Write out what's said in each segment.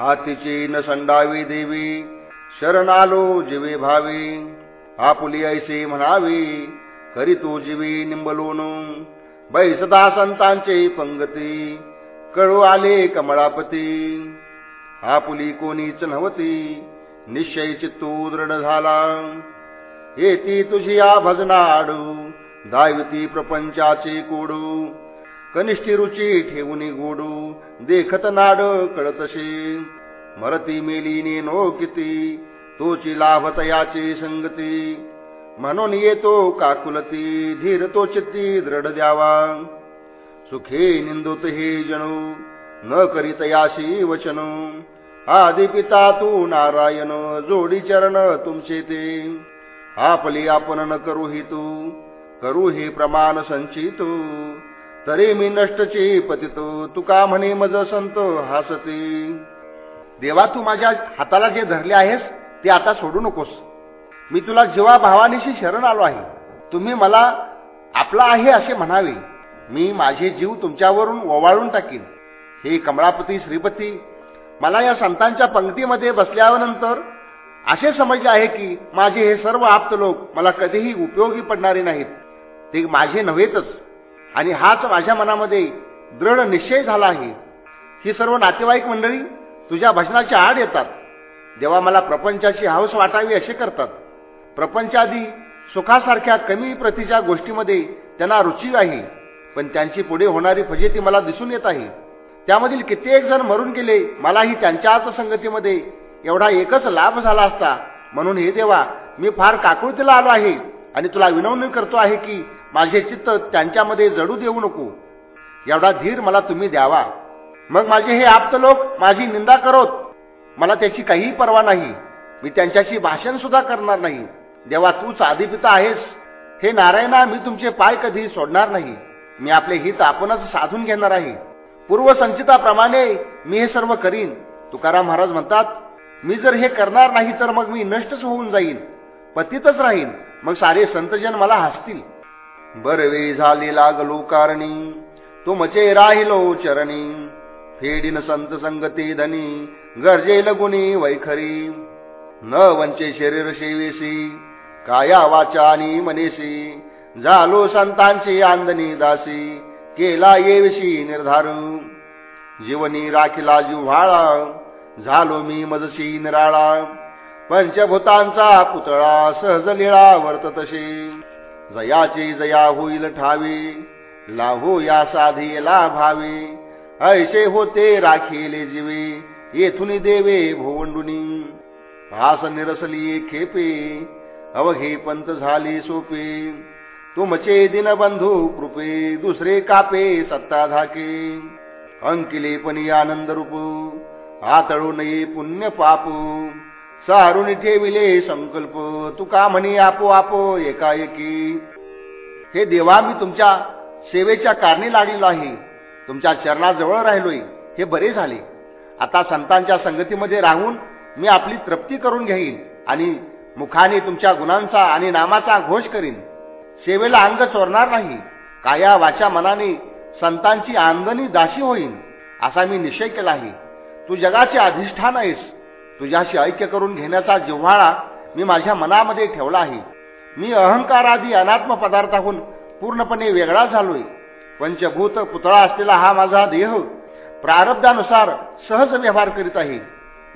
हातीची न संडावी देवी शरण आलो जीवे भावी. आपुली ऐसे म्हणावी करी तू जीवी निंबलोन. बैसदा संतांचे पंगती कळू आले कमळापती. आपुली कोणीच नव्हती निश्चय चित्तू दृढ झाला. येती तुझी या भजना आडू दायवती प्रपंचाचे कोडू. कनिष्ठी रुची ठेवून गोडू देखत नाड कळतशी. मरती मेलीने नो किती तोची लाभतयाची संगती. म्हणून येतो काकुलती धीर तो चित्ती दृढ द्यावा. सुखे निंदोत हे जणू न करीत याशी वचन. आदि पिता तू नारायण जोडी चरण तुमचे ते. आपली आपण न करू हि तू करू हे प्रमाण संचितू. तरी मी नष्टचे पतितो. तुका म्हणे मज संत हासते. देवा तू माझ्या हाताला जे धरले आहेस ते आता सोडू नकोस. मी तुला जीवा भावानीशी शरण आलो आहे तुम्ही मला आपला आहे असे म्हणावे. मी माझे जीव तुमच्यावरून ओवाळून टाकीन. हे कमळापती श्रीपती मला या संतांच्या पंक्तीमध्ये बसल्यानंतर असे समजले आहे की माझे हे सर्व आप्त लोक मला कधीही उपयोगी पडणारे नाहीत. ते माझे नव्हेतच. आणि हाच माझ्या मनामध्ये दृढ निश्चय झाला आहे. ही सर्व नातेवाईक मंडळी तुझ्या भजनाच्या आड येतात. जेव्हा मला प्रपंचाची हौस वाटावी असे करतात. प्रपंचादी सुखासारख्या कमी प्रतीच्या गोष्टीमध्ये त्यांना रुची आहे पण त्यांची पुढे होणारी फजेती मला दिसून येत आहे. त्यामधील कित्येक जण मरून गेले मलाही त्यांच्याच संगतीमध्ये एवढा एकच लाभ झाला असता. म्हणून हे देवा मी फार काकुळतीला आलो आहे. आणि तुला विनवणी करतो आहे की माझे चित्त त्यांच्यामध्ये जडू देऊ नको. एवढा धीर मला तुम्ही द्यावा. मग माझे हे आप्त लोक माझी निंदा करोत. मला त्याची काहीही पर्वा नाही. मी त्यांच्याशी भाषण सुद्धा करणार नाही. देवा तूच आदिपिता आहेस. हे नारायणा मी तुमचे पाय कधी सोडणार नाही. मी आपले हित आपणच साधून घेणार आहे. पूर्वसंचिताप्रमाणे मी हे सर्व करीन. तुकाराम महाराज म्हणतात मी जर हे करणार नाही तर मग मी नष्टच होऊन जाईन. पतीतच राहीन. मग सारे संतजन मला हसतील. बरवे झाले लागलो कारणी तुमचे राहिलो चरणी. फेडीन संत संगती धनी गरजे लगुनी वैखरी. न वंचे शरीर सेवेसी काया वाचा आणि मनेसी. झालो संतांची आंदनी दासी केला येविशी निर्धार. जीवनी राखिला जिव्हाळा झालो मी मजशी निराळा. पंचभूतांचा पुतळा सहज लिळा वर्त तसे जयाची जया होईल ठावी लाभू या साधी भावे. ऐसे होते राखीले जीवे येथून देवे भोवंडुनी. भास निरसली खेपे अवघे पंत झाली सोपे. तुमचे दिनबंधू कृपे दुसरे कापे सत्ता धाके अंकिले पण आनंद रूप आतळू नये पुण्य पाप. सारुणी ठेविले संकल्प. तू म्हणे म्हणी आपोआप एकाएकी. हे देवा मी तुमच्या सेवेच्या कारणी लागलेलो आहे. तुमच्या चरणाजवळ राहिलोय. हे बरे झाले. आता संतांच्या संगतीमध्ये राहून मी आपली तृप्ती करून घेईन आणि मुखाने तुमच्या गुणांचा आणि नामाचा घोष करीन. सेवेला अंग चोरणार नाही. काया वाच्या मनाने संतांची आंदनी दाशी होईन असा मी निश्चय केला आहे. तू जगाचे अधिष्ठान आहेस. तुझ्याशी ऐक्य करून घेण्याचा जिव्हाळा मी माझ्या मनामध्ये ठेवला आहे. मी अहंकारादी अनात्म पदार्थाहून पूर्णपणे वेगळा झालोय. पंचभूत पुतळा असलेला हा माझा देह प्रारब्धानुसार सहज व्यवहार करीत आहे.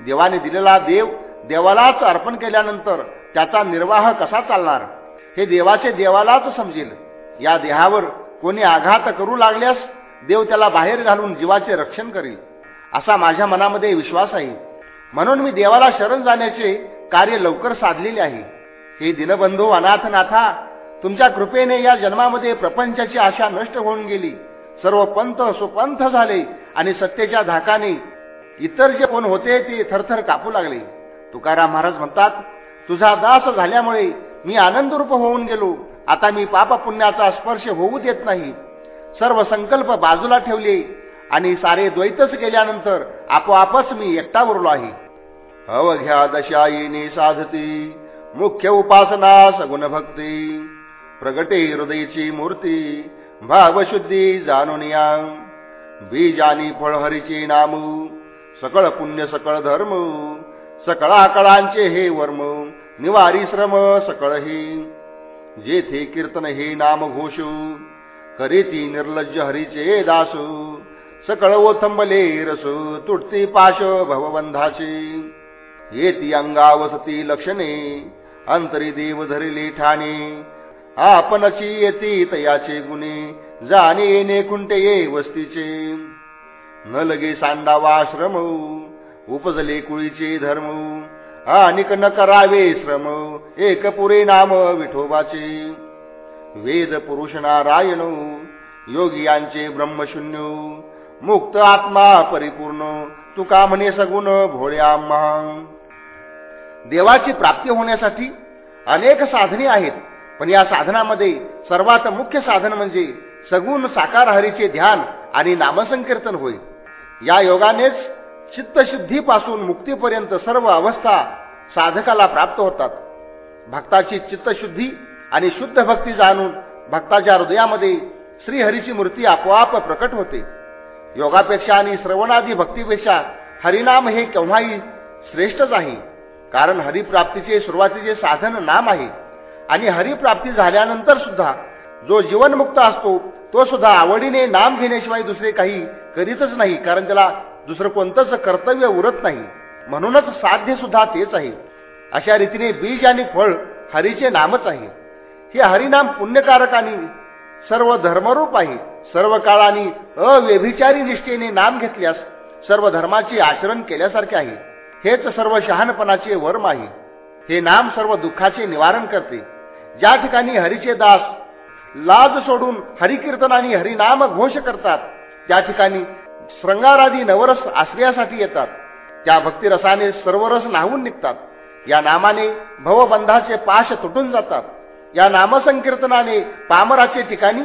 देवाने दिलेला देव देवालाच अर्पण केल्यानंतर त्याचा निर्वाह कसा चालणार? हे देवाचे देवालाच समजेल. या देहावर कोणी आघात करू लागल्यास देव त्याला बाहेर घालून जीवाचे रक्षण करेल. असा माझ्या मनामध्ये विश्वास आहे. म्हणून मी देवाला शरण जाण्याचे कार्य लवकर साधलेले आहे. हे दिनबंधू अनाथनाथा तुमच्या कृपेने या जन्मामध्ये प्रपंचाची आशा नष्ट होऊन गेली. सर्व पंथ सुपंथ झाले आणि सत्तेच्या धाकाने इतर जे कोण होते ते थरथर कापू लागले. तुकाराम महाराज म्हणतात तुझा दास झाल्यामुळे मी आनंदरूप होऊन गेलो. आता मी पाप पुण्याचा स्पर्श होऊ देत नाही. सर्व संकल्प बाजूला ठेवले. आणि सारे द्वैतच गेल्यानंतर आपोआपच मी एकटा उरलो आहे. अवघ्या दशाईने साधती मुख्य उपासना सगुण भक्ती प्रगटे हृदयची मूर्ती भावशुद्धी जाणून या. बीजानी फळहरीचे नामू सकळ पुण्य सकळ धर्म सकळाकळांचे हे वर्म निवारी श्रम सकळही. जेथे कीर्तन हे नाम घोषू करीती निर्लज्ज हरीचे दासू सकळ ओथंबले रस तुटती पाश भवबंधाची येती अंगावसती लक्षणे अंतरी देव धरिले ठाणे. आपणची येती तयाचे गुणे जाणे येणे कुंटे ये वस्तीचे. न लगे सांडावा श्रम उपजले कुळीचे धर्म अनिक न करावे श्रम एक पुरे नाम विठोबाचे. वेद पुरुष नारायण योगी यांचे ब्रह्मशून्य मुक्त आत्मा परिपूर्ण. तुका म्हणे सगुण भोळ्या देवाची प्राप्ती होण्यासाठी अनेक साधने आहेत पण या साधनामध्ये सर्वात मुख्य साधन म्हणजे सगुण साकार हरीचे ध्यान आणि नामसंकीर्तन होय. या योगानेच चित्तशुद्धीपासून मुक्तीपर्यंत सर्व अवस्था साधकाला प्राप्त होतात. भक्ताची चित्तशुद्धी आणि शुद्ध भक्ती जाणून भक्ताच्या हृदयामध्ये श्रीहरीची मूर्ती आपोआप प्रकट होते. योगापेक्षा आणि श्रवणादी भक्तीपेक्षा हरिनाम हे केव्हाही श्रेष्ठच आहे. कारण हरिप्राप्तीचे सुरुवातीचे साधन नाम आहे. आणि हरिप्राप्ती झाल्यानंतर सुद्धा जो जीवनमुक्त असतो तो सुद्धा आवडीने नाम घेण्याशिवाय दुसरे काही करीतच नाही कारण त्याला दुसरं कोणतंच कर्तव्य उरत नाही. म्हणूनच साध्य सुद्धा तेच आहे. अशा रीतीने बीज आणि फळ हरीचे नामच आहे. हे हरिनाम पुण्यकारक आणि सर्व धर्मरूप आहे सर्व काळाने अव्यभिचारी निष्ठेने नाम घेतल्यास सर्व धर्माचे आचरण केल्यासारखे आहे. हेच सर्व शहाणपणाचे वर्म आहे. हे नाम सर्व दुःखाचे निवारण करते. ज्या ठिकाणी हरीचे दास लाज सोडून हरिकीर्तन आणि हरिनाम घोष करतात त्या ठिकाणी श्रंगारादी नवरस आश्रयासाठी येतात. त्या भक्तिरसाने सर्व रस नाहून निघतात. या नामाने भवबंधाचे पाश तुटून जातात. या नामसंकीर्तनाने पामराचे ठिकाणी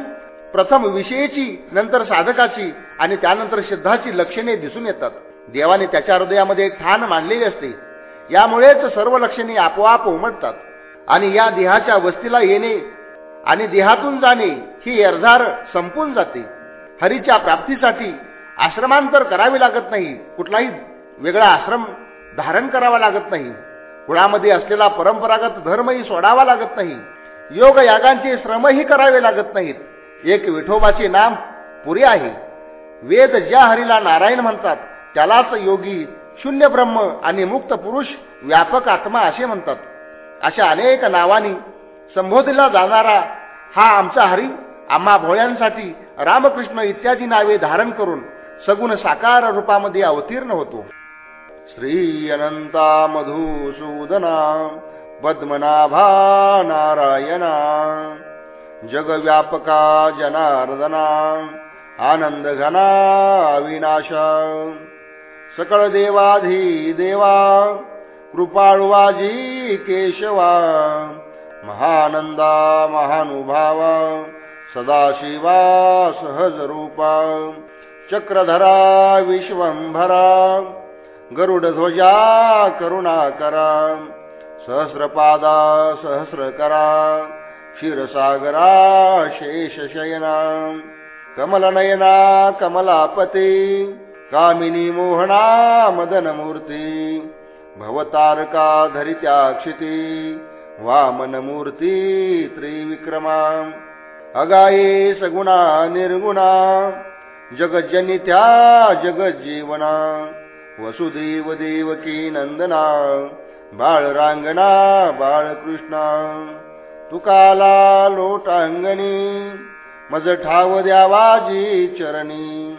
प्रथम विषयीची नंतर साधकाची आणि त्यानंतर सिद्धाची लक्षणे दिसून येतात. देवाने त्याच्या हृदयामध्ये ठाण मानलेली असते. यामुळेच सर्व लक्षणे आपोआप उमटतात. आणि या देहाच्या वस्तीला येणे आणि देहातून जाणे ही अर्धार संपून जाते. हरीच्या प्राप्तीसाठी आश्रमांतर करावे लागत नाही. कुठलाही वेगळा आश्रम धारण करावा लागत नाही. कुळामध्ये असलेला परंपरागत धर्मही सोडावा लागत नाही. योग यागांचे श्रमही करावे लागत नाहीत. एक विठोबाचे नाम पुरे आहे. वेद ज्या हरीला नारायण म्हणतात त्यालाच योगी शून्य ब्रह्म आणि मुक्त पुरुष व्यापक आत्मा असे म्हणतात. अशा अनेक नावांनी संबोधला जाणारा हा आमचा हरी आम्हा भोळ्यांसाठी रामकृष्ण इत्यादी नावे धारण करून सगुण साकार रूपामध्ये अवतीर्ण होतो. श्री अनंता मधुसूदना पद्मनाभा नारायणा जगव्यापका जनार्दना। आनंद घना अविनाशा। सकळ देवाधी देवा। कृपाळुवाजी केशवा। महानंदा महानुभावा। सदाशिवा सहज रूपा चक्रधरा विश्वंभरा गरुडध्वजा करुणाकरा। सहस्रपादा सहस्रकरा क्षीरसागरा शेषशयना कमलनयना कमलापती कामिनी मोहना मदनमूर्ती भवतारका धरित्या क्षिती वामनमूर्ती त्रिविक्रमा अगाये सगुणा निर्गुणा जगज्जनित्या जगज्जीवना वसुदेव देवकी नंदना बाळ रांगणा बाळकृष्णा तुकाला लोटांगणी मज ठाव द्यावाजी चरणी.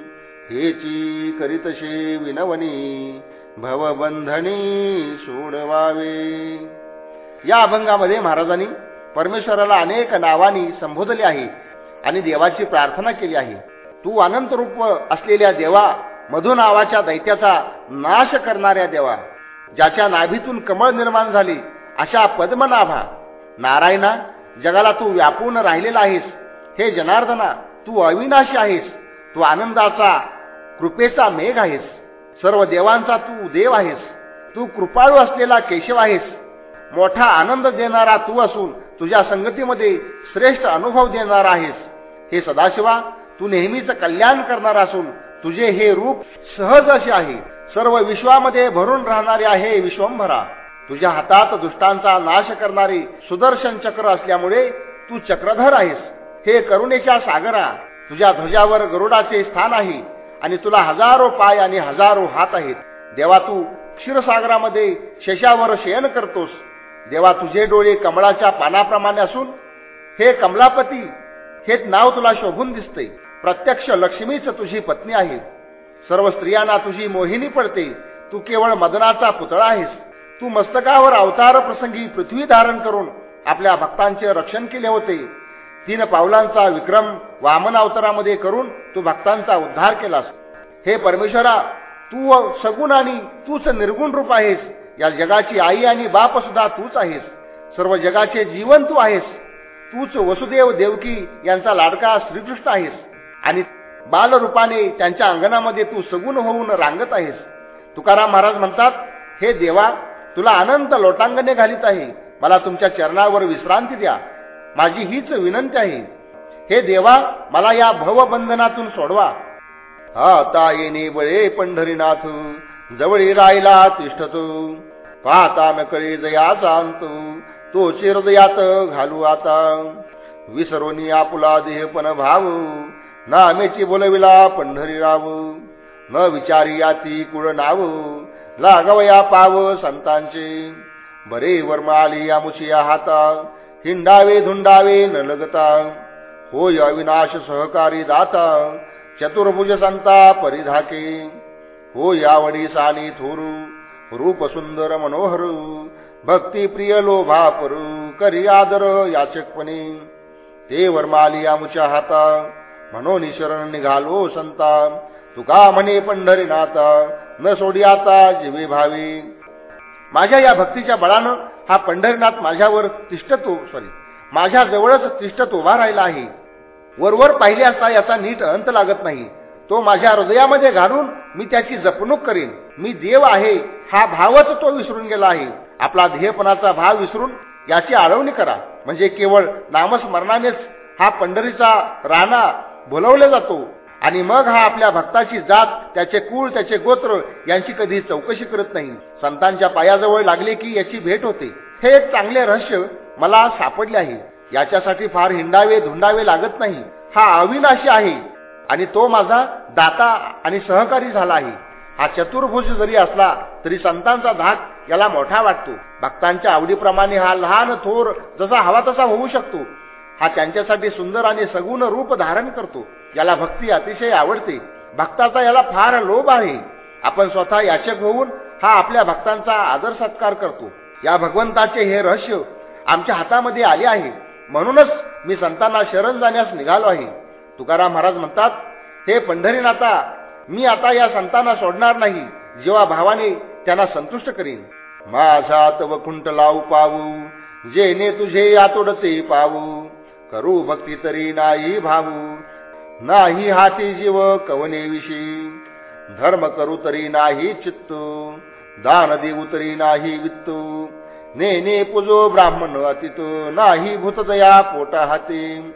हेची करीतशे विनवनी भवबंधनी सोडवावे. या अभंगामध्ये महाराजांनी परमेश्वराला अनेक नावांनी संबोधले आहे आणि देवाची प्रार्थना केली आहे. तू अनंत रूप असलेल्या देवा मधु नावाच्या दैत्याचा नाश करणाऱ्या देवा ज्याच्या नाभीतून कमळ निर्माण झाली अशा पद्मनाभा. नारायणा जगाला तू व्यापून राहिलेला आहेस. हे जनार्दना तू अविनाशी आहेस. तू आनंदाचा कृपेचा मेघ आहेस. सर्व देवांचा तू देव आहेस. तू कृपाळू असलेला केशव आहेस. मोठा आनंद देणारा तू असून तुझ्या संगतीमध्ये श्रेष्ठ अनुभव देणारा आहेस. हे सदाशिवा तू नेहमीच कल्याण करणार असून तुझे हे रूप सहज असे आहे. सर्व विश्वामध्ये भरून राहणारे आहे विश्वंभरा. तुझ्या हातात दुष्टांचा नाश करणारे सुदर्शन चक्र असल्यामुळे तू चक्रधर आहेस. हे करुणेच्या सागरा तुझ्या ध्वजावर गरुडाचे स्थान आहे आणि तुला हजारो पाय आणि हजारो हात आहेत. देवा तू क्षीरसागरामध्ये शशावर शयन करतोस. देवा तुझे डोळे कमळाच्या पानाप्रमाणे असून हे कमलापती हेच नाव तुला शोभून दिसते. प्रत्यक्ष लक्ष्मीच तुझी पत्नी आहे. सर्व स्त्रियांना तुझी मोहिनी पडते. तू केवळ मदनाचा पुतळा आहेस. तू मस्तकावर अवतार प्रसंगी पृथ्वी धारण करून आपल्या भक्तांचे रक्षण केले होते. तीन पावलांचा विक्रम वामन अवतारामध्ये करून तू भक्तांचा उद्धार केलास. हे परमेश्वरा तू सगुण आणि तूच निर्गुण रूप आहेस. या जगाची आई आणि बाप सुद्धा तूच आहेस. सर्व जगाचे जीवन तू आहेस. तूच वसुदेव देवकी यांचा लाडका श्रीकृष्ण आहेस. आणि बालरूपाने त्यांच्या अंगणामध्ये तू सगुण होऊन रांगत आहेस. तुकाराम महाराज म्हणतात हे देवा तुला अनंत लोटांगणे घालीत आहे. मला तुमच्या चरणावर विश्रांती द्या. माझी हीच विनंती आहे. हे देवा मला या भवबंधनातून सोडवा. आता येणे बळे पंढरीनाथ. जवळी राहिला तिष्ठतो. पाहता नकळे जयाचा अंत तो चिरदयात घालू आता. विसरोनी आपुला देहपण ना नामेची बोलविला पंढरी राव न विचारी याती कुळ नाव. लागवया पाव संतांचे. बरे वर्म आली या हाता. हिंडावे धुंडावे न लगता. होय अविनाश सहकारी दाता. चतुर्भुज संता परिधाके. हो यावडी सानी थोरू. रूप सुंदर मनोहर. भक्ती प्रिय लोभा परू करी आदर याचकपणे. ते वर्माली आमुच्या हाता. म्हणून शरण निघालो संता. तुका म्हणे पंढरीनाथा न सोडी आता जीवे भावी. माझ्या या भक्तीच्या बळानं हा पंढरीनाथ माझ्यावर तिष्ठतो सॉरी माझ्या जवळच तिष्ठत उभा राहिला आहे. वरवर पाहिले असता याचा नीट अंत लागत नाही. तो माझ्या हृदयामध्ये घालून मी त्याची जपणूक करीन. मी देव आहे हा भावच तो विसरून गेला आहे. आपला ध्येयपणाचा भाव विसरून याची आळवणी करा. म्हणजे केवळ नामस्मरणानेच हा पंढरीचा राणा बोलवला जातो. आणि मग हा आपल्या भक्ताची जात त्याचे कुळ त्याचे गोत्र यांची कधी चौकशी करत नाही. संतांच्या पायाजवळ लागले की याची भेट होते. हे एक चांगले रहस्य मला सापडले आहे. याच्यासाठी फार हिंडावे धुंडावे लागत नाही. हा अविनाशी आहे. आणि तो माझा दाता आणि सहकारी झाला आहे. हा चतुर्भुज जरी असला तरी संतांचा धाक याला मोठा वाटतो. भक्तांच्या आवडीप्रमाणे हा लहान थोर जसा हवा तसा होऊ शकतो. हा त्यांच्यासाठी सुंदर आणि सगुण रूप धारण करतो. याला भक्ती अतिशय आवडते. भक्ताचा याला फार लोभ आहे. आपण स्वतः याचक होऊन हा आपल्या भक्तांचा आदर सत्कार करतो. या भगवंताचे हे रहस्य आमच्या हातामध्ये आले आहे. म्हणूनच मी संतांना शरण जाण्यास निघालो आहे. तुकाराम महाराज म्हणतात हे पंढरीनाथा मी आता या संतांना सोडणार नाही. जेव्हा भावाने त्यांना संतुष्ट करीन. माझा तव खुंट लावू पावू जेने तुझे आतोडते पावू करू भक्ती तरी नाही भावू नाही हाती जीव कवने विषयी धर्म करू तरी नाही चित्तू दान देऊ तरी नाही वित्तू. नेने पुजो ब्राह्मण अतितो नाही भूतदया पोटा हाती.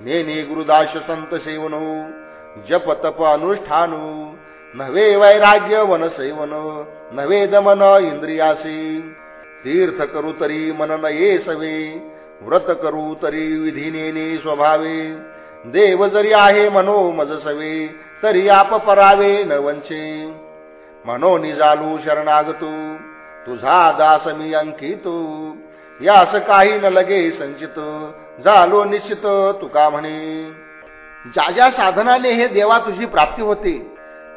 नेने गुरुदास संत सेवनो जप तप अनुष्ठान. नव्हे वैराग्य वन सेवन नव्हे दमन इंद्रियासी. तीर्थ करू तरी मन नये सवे व्रत करू तरी विधीनेने स्वभावे. देव जरी आहे मनो मज सवे तरी आप परावे न वंचे. मनो निजालू शरणागतो तुझा दास मी अंकितो. यास काही न लगे संचित झालो निश्चित तुका म्हणे. ज्या ज्या साधनाने हे देवा तुझी प्राप्ती होते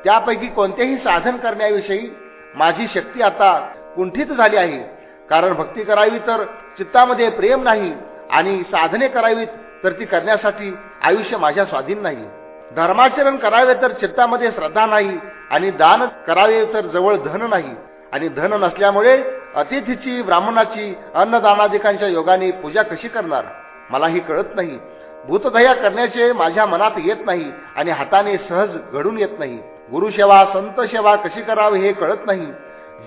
त्यापैकी कोणतेही साधन करण्याविषयी माझी शक्ती आता कुंठित झाली आहे. कारण भक्ती करावी तर चित्तामध्ये प्रेम नाही आणि साधने करावीत तर ती करण्यासाठी आयुष्य माझ्या स्वाधीन नाही. धर्माचरण करावे तर चित्तामध्ये श्रद्धा नाही आणि दान करावे तर जवळ धन नाही. आणि धन नसल्यामुळे अतिथीची ब्राह्मणाची अन्नदानाधिकांच्या योगाने पूजा कशी करणार? मलाही कळत नाही. भूतदया करण्याचे माझ्या मनात येत नाही आणि हाताने सहज घडून येत नाही. गुरुसेवा संत सेवा कशी करावी हे कळत नाही.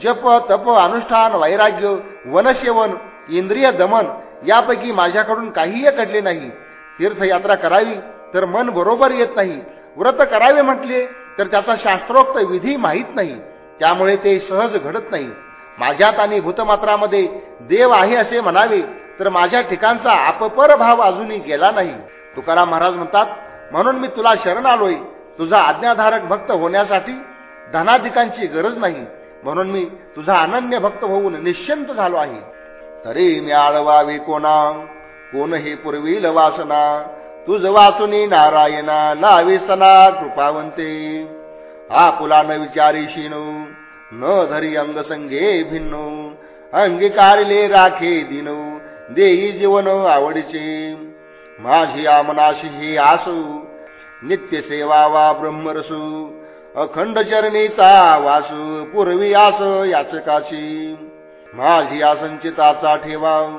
जप तप अनुष्ठान वैराग्य वनसेवन इंद्रिय दमन यापैकी माझ्याकडून काहीही घडले नाही. तीर्थयात्रा करावी तर मन बरोबर येत नाही. व्रत करावे म्हटले तर त्याचा शास्त्रोक्त विधी माहीत नाही. त्यामुळे ते सहज घडत नाही. माझ्यात आणि भूतमात्रामध्ये देव आहे असे म्हणावे तर माझ्या ठिकाणचा अपपर भाव अजूनही गेला नाही. तुकाराम महाराज म्हणतात म्हणून मी तुला शरण आलोय. तुझा आज्ञाधारक भक्त होण्यासाठी धनाधिकांची गरज नाही. म्हणून मी तुझा अनन्य भक्त होऊन निश्चिंत झालो आहे. तरी मी आळवावी कोणा कोण हे पूर्वील वासना तुझ वाचुनी नारायणा लावी सना कृपावंते. आपुला न विचारी विचारीशीनो न धरी अंगसंगे भिन्नू अंगीकारिले राखे दिनू देई जीवन आवडीचे. माझी आमनाशी ही आसू नित्य सेवा वा ब्रह्मरसू अखंड चरणीचा वासू पूर्वी आस याचकाची माझी आसंचिताचा ठेवा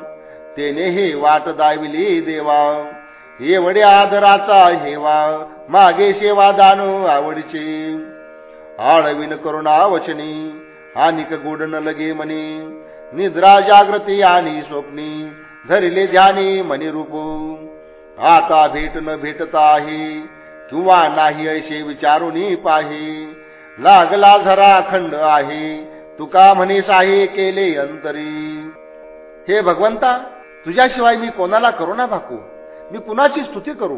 तेने हे वाट दाविली देवा. एवढे आदराचा हेवा मागे सेवा दान आवडीचे. आळविन करुणा वचनी हानिक गुड न लगे मनी. निद्रा जागृती आणि स्वप्नी धरिले ध्यानी मनी रूप. आता भेट न भेटता आहे किंवा नाही ऐसे विचारून पाहे. लागला झरा अखंड आहे. तुका म्हणीस आहे केले अंतरी. हे भगवंता तुझ्याशिवाय मी कोणाला करुणा भाकू? मी कुणाची स्तुती करू?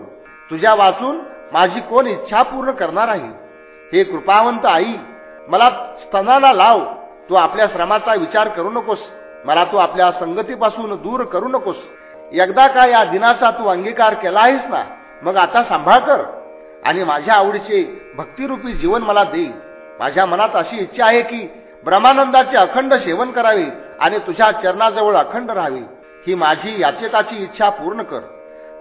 तुझ्या वाचून माझी कोण इच्छा पूर्ण करणार आहे? हे कृपावंत आई मला स्तनाला लाव. तू आपल्या श्रमाचा विचार करू नकोस. मला तू आपल्या संगतीपासून दूर करू नकोस. एकदा का या दिनाचा तू अंगीकार केला आहेस ना? मग आता सांभाळ कर. आणि माझ्या आवडीचे भक्तिरूपी जीवन मला दे. माझ्या मनात अशी इच्छा आहे की ब्रह्मानंदाचे अखंड सेवन करावे आणि तुझ्या चरणाजवळ अखंड राहावे. ही माझी याचकाची इच्छा पूर्ण कर.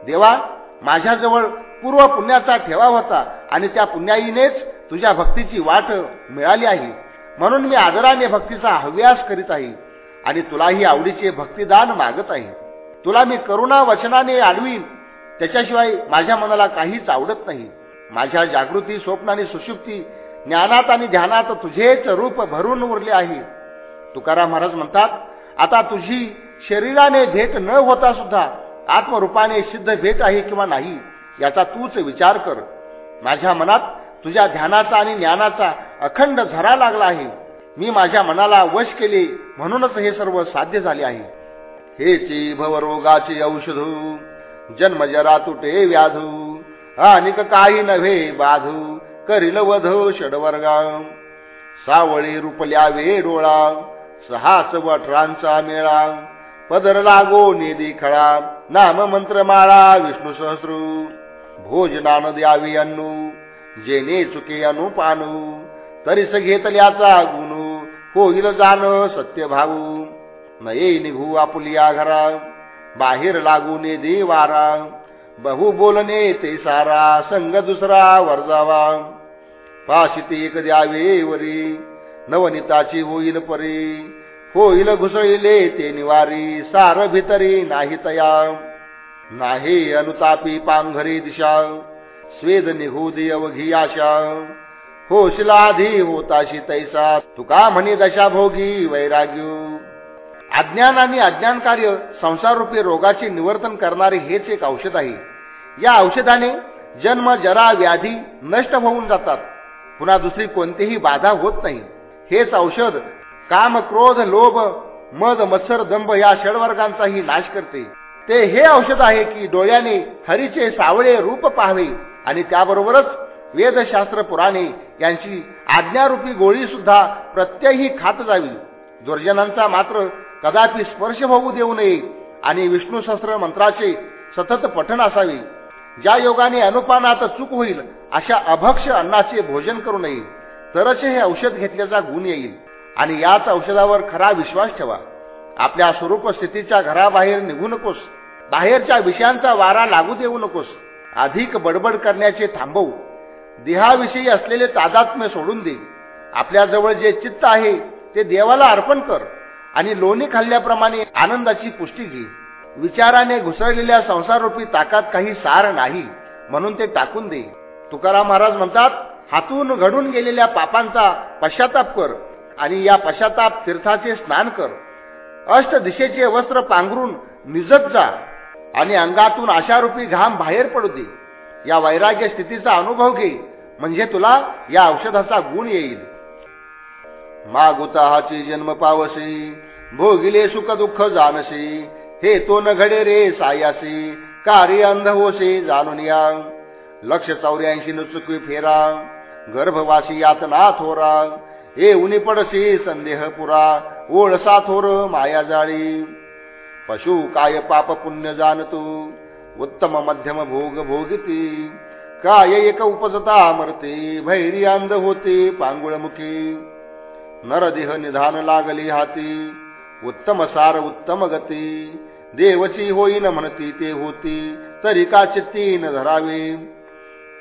देवा माझ्याजवळ पूर्व पुण्याचा ठेवा होता आणि त्या पुण्याईनेच तुझ्या भक्तीची वाट मिळाली आहे. म्हणून मी आदराने भक्तीचा हव्यास करीत आहे आणि तुलाही आवडीचे भक्तिदान मागत आहे. तुला मी करुणा वचनाने आडवीन त्याच्याशिवाय माझ्या मनाला काहीच आवडत नाही. माझ्या जागृती स्वप्न आणि सुशुप्ती ज्ञानात आणि ध्यानात तुझेच रूप भरून उरले आहे. तुकाराम महाराज म्हणतात आता तुझी शरीराने भेट न होता सुद्धा आत्मरूपाने सिद्ध भेट आहे किंवा नाही याचा तूच विचार कर. माझ्या मनात तुझ्या ध्यानाचा आणि ज्ञानाचा अखंड झरा लागला आहे. मी माझ्या मनाला वश केले म्हणूनच हे सर्व साध्य झाले आहे. हेची भवरोगाची औषधू जन्मजरा तुटे व्याधू अनिक काही नव्हे बाधू करील वध षडवर्गा. सावळी रुपल्या डोळा सहास वटरांचा मेळा. पदर लागो निधी खळा नाम मंत्र माळा विष्णू सहस्रू. भोजनान द्यावी अन्नू जेने चुके अनुपानू. तरीस घेतल्याचा गुणू होईल जाण सत्य भाऊ नये निघू आपुलिया घरा बाहेर लागू ने वारा. बहु बोलणे ते सारा संग दुसरा वरजावा. पाशिती एक द्यावे वरी नवनीताची होईल परी. होईल घुसळले ते निवारी सार भितरी नाही तया. नाही अनुतापी पांघरी दिशा स्वेद निघू अवघी आशा. होशिला होताशी तैसा तुका म्हणी दशा भोगी वैराग्यू. अज्ञान आणि अज्ञान कार्य संसाररूपी रोगाचे निवर्तन करणारे हेच एक औषध आहे. या औषधाने जन्म जरा व्याधी नष्ट होऊन जातात. पुन्हा दुसरी कोणतीही बाधा होत नाही. हेच औषध काम क्रोध लोभ मद मत्सर दंभ या षडवर्गांचाही नाश करते. ते हे औषध आहे की डोळ्याने हरीचे सावळे रूप पाहावे आणि त्याबरोबरच वेदशास्त्र पुराणे यांची आज्ञारूपी गोळी सुद्धा प्रत्ययही खात जावी. दुर्जनांचा मात्र कदापि स्पर्श होऊ देऊ नये आणि विष्णू सहस्त्र मंत्राचे सतत पठण असावे. ज्या योगाने अनुपानात चूक होईल अशा अभक्ष अन्नाचे भोजन करू नये. तरच हे औषध घेतल्याचा गुण येईल. आणि याच औषधावर खरा विश्वास ठेवा. आपल्या स्वरूप स्थितीच्या घराबाहेर निघू नकोस. बाहेरच्या विषयांचा वारा लागू देऊ नकोस. अधिक बडबड करण्याचे थांबवू. देहाविषयी असलेले तादात्म्य सोडून दे. आपल्याजवळ जे चित्त आहे ते देवाला अर्पण कर. आणि लोणी खाल्ल्याप्रमाणे आनंदाची पुष्टी घे. विचाराने घुसळलेल्या संसाररूपी ताकात काही सार नाही म्हणून ते टाकून दे. तुकाराम महाराज म्हणतात हातून घडून गेलेल्या पापांचा पश्चाताप कर आणि या पश्चाताप तीर्थाचे स्नान कर. अष्ट दिशेचे वस्त्र पांघरून निजत जा आणि अंगातून आशारूपी घाम बाहेर पडू दे. या वैराग्य स्थितीचा अनुभव घे म्हणजे तुला या औषधाचा गुण येईल. मागुता हाची जन्म पावसी भोगिले सुख दुःख जानसी हे तो न घडे रे सायासी कार्य अंध होसे जाणून या. लक्ष चौऱ्याऐंशी नुचुकी फेरा गर्भवासी यातना थोरा. हे उनी पडसी संदेह पुरा ओळसा थोर माया जाळी. पशु काय पाप पुण्य जाणतो उत्तम मध्यम भोग भोगती. काय एक उपजता मरते भैरी अंध होते पांगुळमुखी. नरदेह निधान लागली हाती उत्तम सार उत्तम गती. देवची होईन म्हणती ते होती. तरी का चित्तीन धरावे?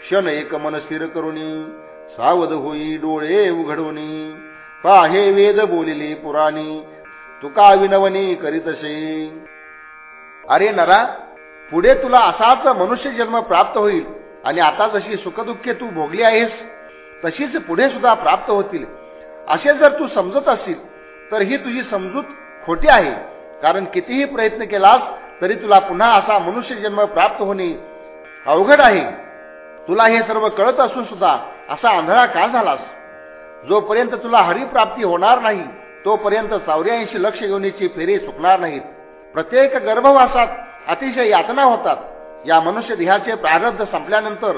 क्षण एक मन स्थिर करुणी सावध होई डोळे उघडूनी. पाहे वेद बोलिली पुराणी. तुका विनवनी करीतसे अरे नरा पुढे तुला असाच मनुष्य जन्म प्राप्त होईल. आणि आता जशी सुखदुःखे तू भोगली आहेस तशीच पुढे सुद्धा प्राप्त होतील. असे जर तू समजत असशील तर ही तुझी समजूत खोटी आहे. कारण कितीही प्रयत्न केलास तरी तुला पुन्हा असा मनुष्य जन्म प्राप्त होणे अवघड आहे. तुला हे सर्व कळत असून सुद्धा असा आंधळा का झालास? जोपर्यंत तुला हरिप्राप्ती होणार नाही तोपर्यंत चौऱ्याऐंशी लक्ष योनीची फेरी चुकणार नाहीत. प्रत्येक गर्भवासात अतिशय यातना होतात. या मनुष्य देहाचे प्रारब्ध संपल्यानंतर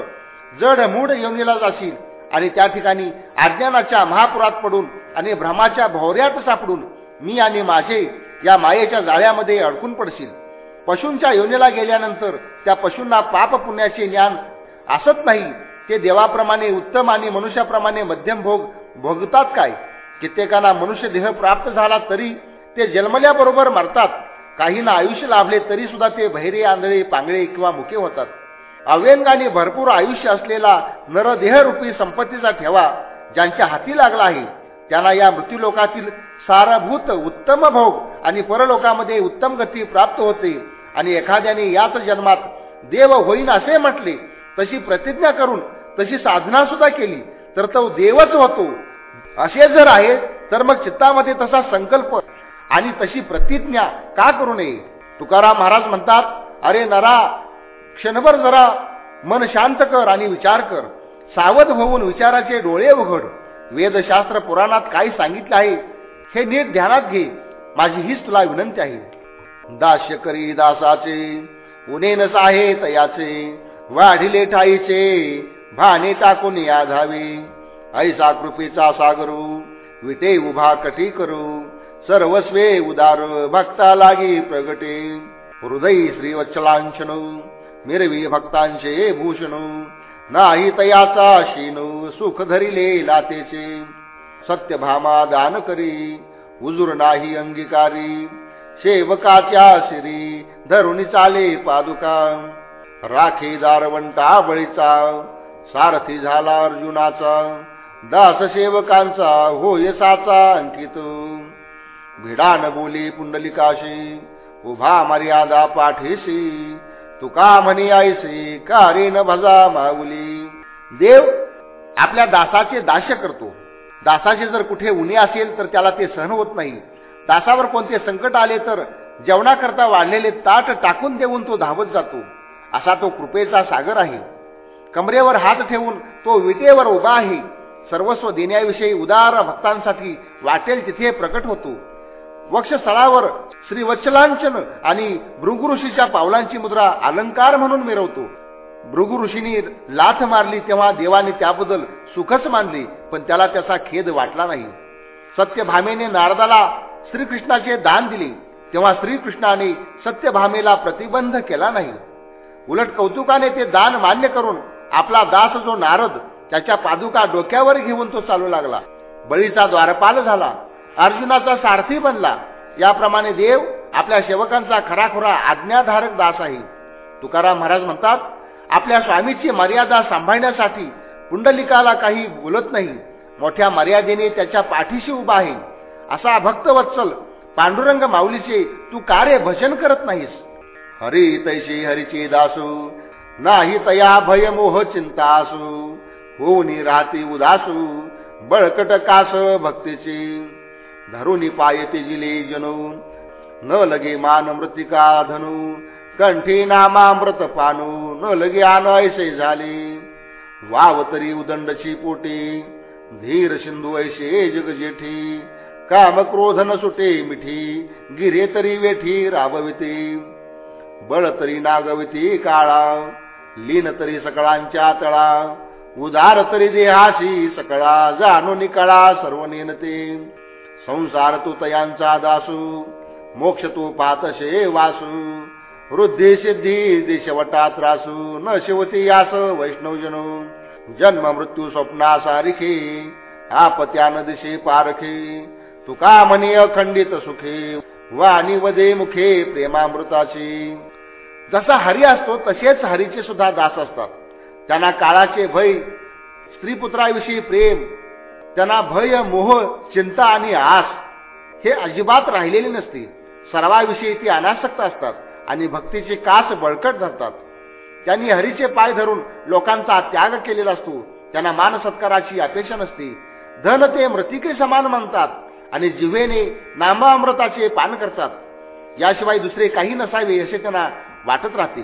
जड मूड योनीला जाशील आणि त्या ठिकाणी अज्ञानाच्या महापुरात पडून आणि भ्रमाच्या भोवऱ्यात सापडून मी आणि माझे या मायेच्या जाळ्यामध्ये अडकून पडशील. पशूंच्या योनेला गेल्यानंतर त्या पशूंना पाप पुण्याचे ज्ञान असत नाही. ते देवाप्रमाणे उत्तम आणि मनुष्याप्रमाणे मध्यम भोग भोगतात काय? कित्येकांना मनुष्य देह प्राप्त झाला तरी ते जन्मल्याबरोबर मरतात. काहींना आयुष्य लाभले तरी सुद्धा ते बहिरे आंधळे पांगळे किंवा मुके होतात. अव्यंगाने भरपूर आयुष्य असलेला नरदेहरूपी संपत्तीचा ठेवा ज्यांच्या हाती लागला आहे त्यांना या मृत्यूलोकातील सारभूत उत्तम भोग आणि परलोकामध्ये उत्तम गती प्राप्त होते. आणि एखाद्याने याच जन्मात देव होईन असे म्हटले तशी प्रतिज्ञा करून तशी साधना सुद्धा केली तर तो देवच होतो. असे जर आहे तर मग चित्तामध्ये तसा संकल्प आणि तशी प्रतिज्ञा का करू नये? तुकाराम महाराज म्हणतात अरे नरा क्षणभर जरा मन शांत कर आणि विचार कर. सावध होऊन विचाराचे डोळे उघड. वेदशास्त्र पुराणात काय सांगितले आहे हे नीट ध्यानात घे. माझी हीच तुला विनंती आहे. दास्य करी दासाचे उनेन आहे तयाचे वाढिले ठाईचे भाने टाकून या धावी. ऐसा कृपेचा सागरू विटे उभा कटी करू. सर्वस्वे उदार भक्ता लागी प्रगटे. हृदयी श्रीवत्सलांचन मिरवी भक्तांचे भूषण. नाही तयाचा शीन सुख धरिले लातेचे. सत्यभामा दान करी उजूर नाही अंगीकारी सेवकाच्या शिरी धरुणी चाले पादुका राखी दारवंटा बळीचा सारथी झाला अर्जुनाचा दास सेवकांचा होय साचा अंकित. भिडान बोली पुंडलिकाशी उभा मर्यादा पाठीशी तुका म्हणी आईसी कारीन न भजा माऊली. देव आपल्या दासाचे दास्य करतो. दासाचे जर कुठे उणे असेल तर त्याला ते सहन होत नाही. दासावर कोणते संकट आले तर जेवणाकरता वाढलेले ताट टाकून देऊन तो धावत जातो. असा तो कृपेचा सागर आहे. कमरेवर हात ठेवून तो विटेवर उभा आहे. सर्वस्व देण्याविषयी उदार भक्तांसाठी वाटेल तिथे प्रकट होतो. वक्षस्थळावर श्री वत्सलांचन आणि भृगु ऋषीच्या पावलांची मुद्रा अलंकार म्हणून मिरवतो. भृगु ऋषीने लाथ मारली तेव्हा देवाने त्याबद्दल सुखच मानले पण त्याला त्याचा खेद वाटला नाही. सत्यभामेने नारदाला श्रीकृष्णाचे दान दिले तेव्हा श्रीकृष्णाने सत्यभामेला प्रतिबंध केला नाही. उलट कौतुकाने ते दान मान्य करून आपला दास जो नारद त्याच्या पादुका डोक्यावर घेऊन तो चालू लागला. बळीचा द्वारपाल झाला. अर्जुनाचा सारथी बनला. याप्रमाणे देव आपल्या सेवकांचा खराखुरा आज्ञाधारक दास आहे. तुकाराम महाराज म्हणतात आपल्या स्वामीची मर्यादा सांभाळण्यासाठी पुंडलिकाला काही बोलत नाही. मोठ्या मर्यादेने त्याच्या पाठीशी उभा आहे. असा भक्तवत्सल पांडुरंग माऊलीचे तू कार्य भजन करत नाहीस. हरी तैशी हरीचे दासू नाही तया भय मोह चिंता असू होनी राहती उदासू बळकट कास भक्तीची. धरुनी पाय जिले जनू न लगे मान मृतिका धनू. कंठी नामामृत पानू न लगे ऐसे झाली. वाव तरी उदंडची पोटी धीर सिंधू ऐशे जग जेठी काम क्रोध न सुटे मिठी गिरे तरी वेठी राबविती बळ तरी नागविती काळा लीन तरी सकळांच्या तळा उदार तरी देहाशी सकळा जाणून कळा सर्व नेनते. संसार तू तयांचा दासू मोक्ष तू पातशे वासू. वृद्धी सिद्धी देशवटा त्रासू न शिवती यास वैष्णवजनो. जन्म मृत्यू स्वप्ना सारिखे आपत्यान दिशे पारखे. तुका म्हणी अखंडित सुखे वाणी वदे मुखे प्रेमामृताची. जसा हरी असतो तसेच हरीचे सुद्धा दास असतात. त्यांना काळाचे भय स्त्रीपुत्राविषयी प्रेम त्यांना भय मोह चिंता आणि आस हे अजिबात राहिलेले नसते. सर्वाविषयी ती अनासक्त असतात. आणि भक्तीचे कास बळकट धरतात. त्यांनी हरीचे पाय धरून लोकांचा त्याग केलेला असतो. त्यांना मान सत्काराची अपेक्षा नसते. धन ते मृतिके समान मानतात आणि जिव्हेने नामामृताचे पान करतात. याशिवाय दुसरे काही नसावे असे त्यांना वाटत राहते.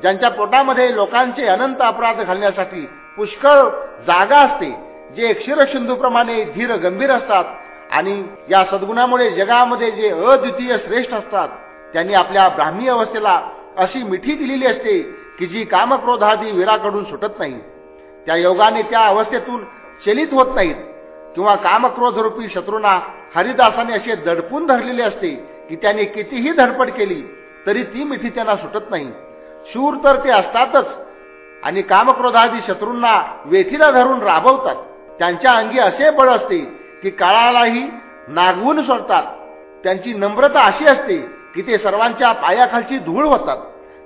ज्यांच्या पोटामध्ये लोकांचे अनंत अपराध घालण्यासाठी पुष्कळ जागा असते जे क्षीरसिंधूप्रमाणे धीर गंभीर असतात आणि या सद्गुणामुळे जगामध्ये जे अद्वितीय श्रेष्ठ असतात त्यांनी आपल्या ब्राह्मी अवस्थेला अशी मिठी दिलेली असते की जी कामक्रोधादी वीराकडून सुटत नाही. त्या योगाने त्या अवस्थेतून चलित होत नाहीत. किंवा कामक्रोधरूपी शत्रूंना हरिदासाने असे दडपून धरलेले असते की त्याने कितीही धडपड केली तरी ती मिठी त्यांना सुटत नाही. शूर तर ते असतातच आणि कामक्रोधादी शत्रूंना वेठीला धरून राबवतात. त्यांच्या अंगी असे बळ असते की काळालाही नागवून सोडतात. त्यांची नम्रता अशी असते की ते सर्वांच्या पायाखालची धूळ होतात.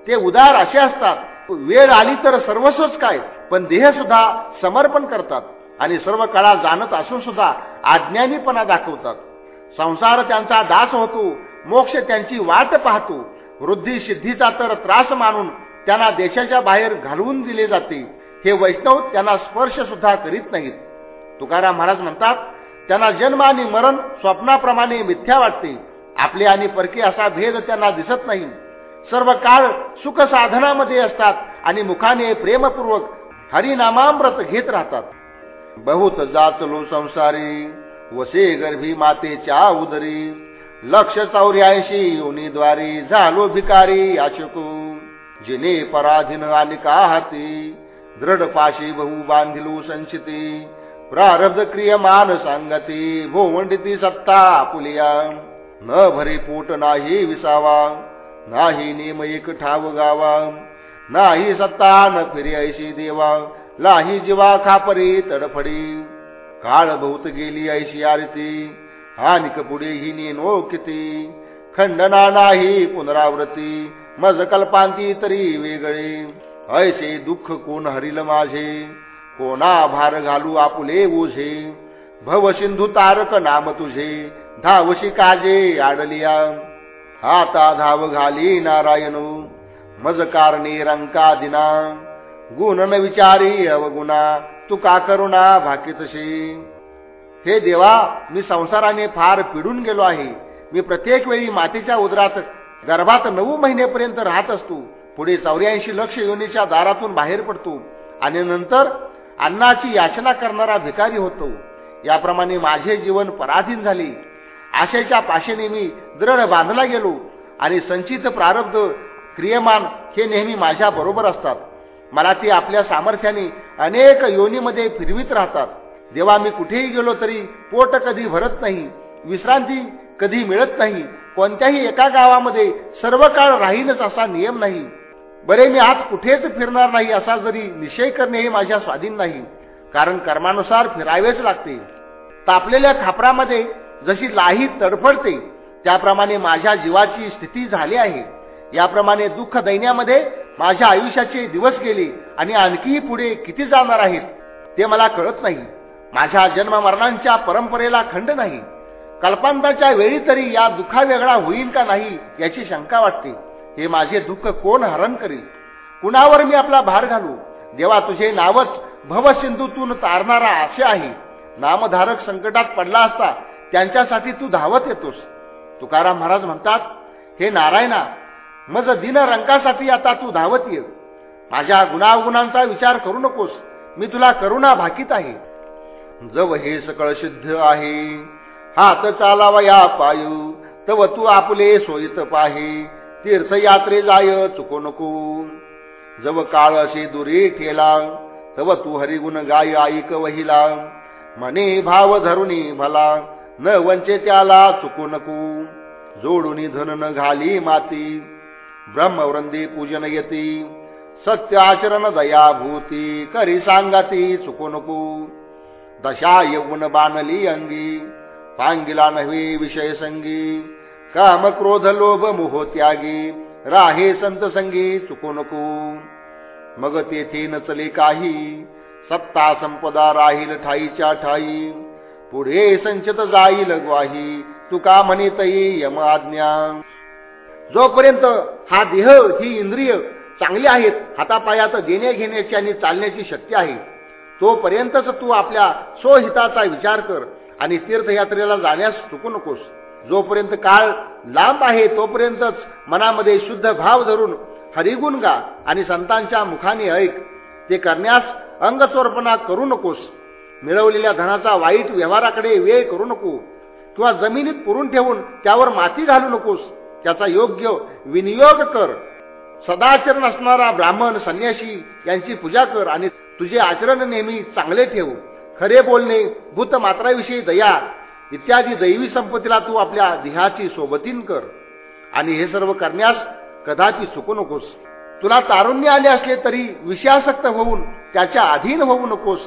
ते उदार असे असतात वेळ आली तर सर्वस्वच काय पण देह सुद्धा समर्पण करतात आणि सर्व कळा जाणत असून सुद्धा अज्ञानीपणा दाखवतात. संसार त्यांचा दास होतो मोक्ष त्यांची वाट पाहतो वृद्धी सिद्धीचा तर त्रास मानून त्यांना देशाच्या बाहेर घालवून दिले जाते. हे वैष्णव त्यांना स्पर्श सुद्धा करीत नाहीत. तुकाराम महाराज म्हणतात त्यांना जन्म आणि मरण स्वप्नाप्रमाणे मिथ्या वाटते आपले आणि परकी असा भेद त्यांना दिसत नाही. सर्व काळ सुख साधनामध्ये असतात आणि मुखाने प्रेमपूर्वक हरिनामामृत घेत राहतात. बहुत जाचलो संसारी वसे गर्भी मातेच्या उदरी. लक्ष चौऱ्याऐंशी योनीद्वारी झालो भिकारी याचको. जिने पराधीन आणि का हाती दृढ पाशी बहु बांधिलो संचिती. प्रारब्ध क्रियमान सांगती भोवंडिती सत्ता पुलिया. न भरे पोट नाही विसावा नाही नेम एक ठाव गावा नाही सत्ता न फिरे ऐशी देवा लाही जीवा खापरी तडफडी. काळ बहुत गेली ऐशी आरती हानिक पुढे ही नेनो किती खंडना नाही पुनरावृत्ती मज कल्पांती तरी वेगळे. ऐसे दुःख कोण हरिल माझे कोणा भार घालू आपुले ओझे. भव सिंधू तारक नाम तुझे धावशी काजे आडलिया. आता धाव घाली नारायणू. मज कारणी रंका दिना गुण न विचारी अवगुणा. तू का करुणा भाकीतशी? हे देवा मी संसाराने फार पिडून गेलो आहे. मी प्रत्येक वेळी मातीच्या उदरात गर्भात नऊ महिनेपर्यंत राहत असतो. पुढे चौऱ्याऐंशी लक्ष योनीच्या दारातून बाहेर पडतो. आणि नंतर अन्नाची याचना करणारा भिकारी होतो. याप्रमाणे माझे जीवन पराधीन झाले. आशेच्या पाशेने मी दृढ बांधला गेलो आणि संचित प्रारब्ध क्रियमान हे नेहमी माझ्या बरोबर असतात. मला ते आपल्या सामर्थ्याने अनेक योनीमध्ये फिरवीत राहतात. जेव्हा मी कुठेही गेलो तरी पोट कधी भरत नाही विश्रांती कधी मिळत नाही कोणत्याही एका गावामध्ये सर्व काळ राहीलच असा नियम नाही. बरे मी आज कुठेच फिरणार नाही असा जरी निश्चय करणे हे माझ्या स्वाधीन नाही. कारण कर्मानुसार फिरावेच लागते. तापलेल्या खापरामध्ये जशी लाही तडफडते त्याप्रमाणे माझ्या जीवाची स्थिती झाली आहे. याप्रमाणे दुःख दैन्यामध्ये माझ्या आयुष्याचे दिवस गेले आणि आणखीही पुढे किती जाणार आहेत ते मला कळत नाही. माझ्या जन्ममरणांच्या परंपरेला खंड नाही. कल्पांताच्या वेळी तरी या दुःखा वेगळा होईल का नाही याची शंका वाटते. हे माझे दुःख कोण हरण करेल? कुणावर मी आपला भार घालू? देवा तुझे नावच भवसिंधूतून तारणारा असे आहे. नामधारक संकटात पडला असता त्यांच्यासाठी तू धावत येतोस. तुकाराम महाराज म्हणतात हे नारायणा मज दिन रंकासाठी आता तू धावत ये. माझ्या गुणावगुणांचा विचार करू नकोस. मी तुला करुणा भाकीत आहे. जव हे सकळ सिद्ध आहे. हात या पायू. तव तू आपले सोयीत पाहे. तीर्थयात्रे जाय चुको नको. जव काळ असे दुरी ठेला. तव तू हरिगुण गाय ऐक वहिला मने भाव धरुणी भला. न वंचे त्याला चुकू नको. जोडून धन न घाली माती. ब्रह्मवृंदी पूजन येती. सत्य आचरण दया भूती. करी सांगाती चुकू नको. दशा यवून बानली अंगी. पांगिला नव्हे विषय संगी. काम क्रोध लोभ मोह त्यागी. राहे संत संगी चुकू नको. मग तेथे नचले काही. सत्ता संपदा राहील ठाईच्या ठाई. पुढे संचत जाईल ग्वाही. तुका म्हणित यम आज्ञा जोपर्यंत हा देह ही इंद्रिय चांगली आहेत हातापायात देणे घेण्याची आणि चालण्याची शक्ती आहे तोपर्यंतच तू आपल्या स्वहिताचा विचार कर आणि तीर्थयात्रेला जाण्यास चुकू नकोस. जोपर्यंत काळ लांब आहे तोपर्यंतच मनामध्ये शुद्ध भाव धरून हरिगुण गा आणि संतांच्या मुखाने ऐक. ते करण्यास अंगस्वर्पणा करू नकोस. मिळवलेल्या धनाचा वाईट व्यवहाराकडे वेळ करू नको. किंवा जमिनीत पुरून ठेवून त्यावर माती घालू नकोस. त्याचा योग्य विनियोग कर. सदाचरण असणारा ब्राह्मण संन्यासी यांची पूजा कर आणि तुझे आचरण नेहमी चांगले ठेव. खरे बोलणे भूत मात्राविषयी दया. इत्यादी दैवी संपत्तीला तू आपल्या देहाची सोबतीन कर. आणि हे सर्व करण्यास कदाचित चुकू नकोस. तुला तारुण्य आले असले तरी विषयासक्त होऊन त्याच्या अधीन होऊ नकोस.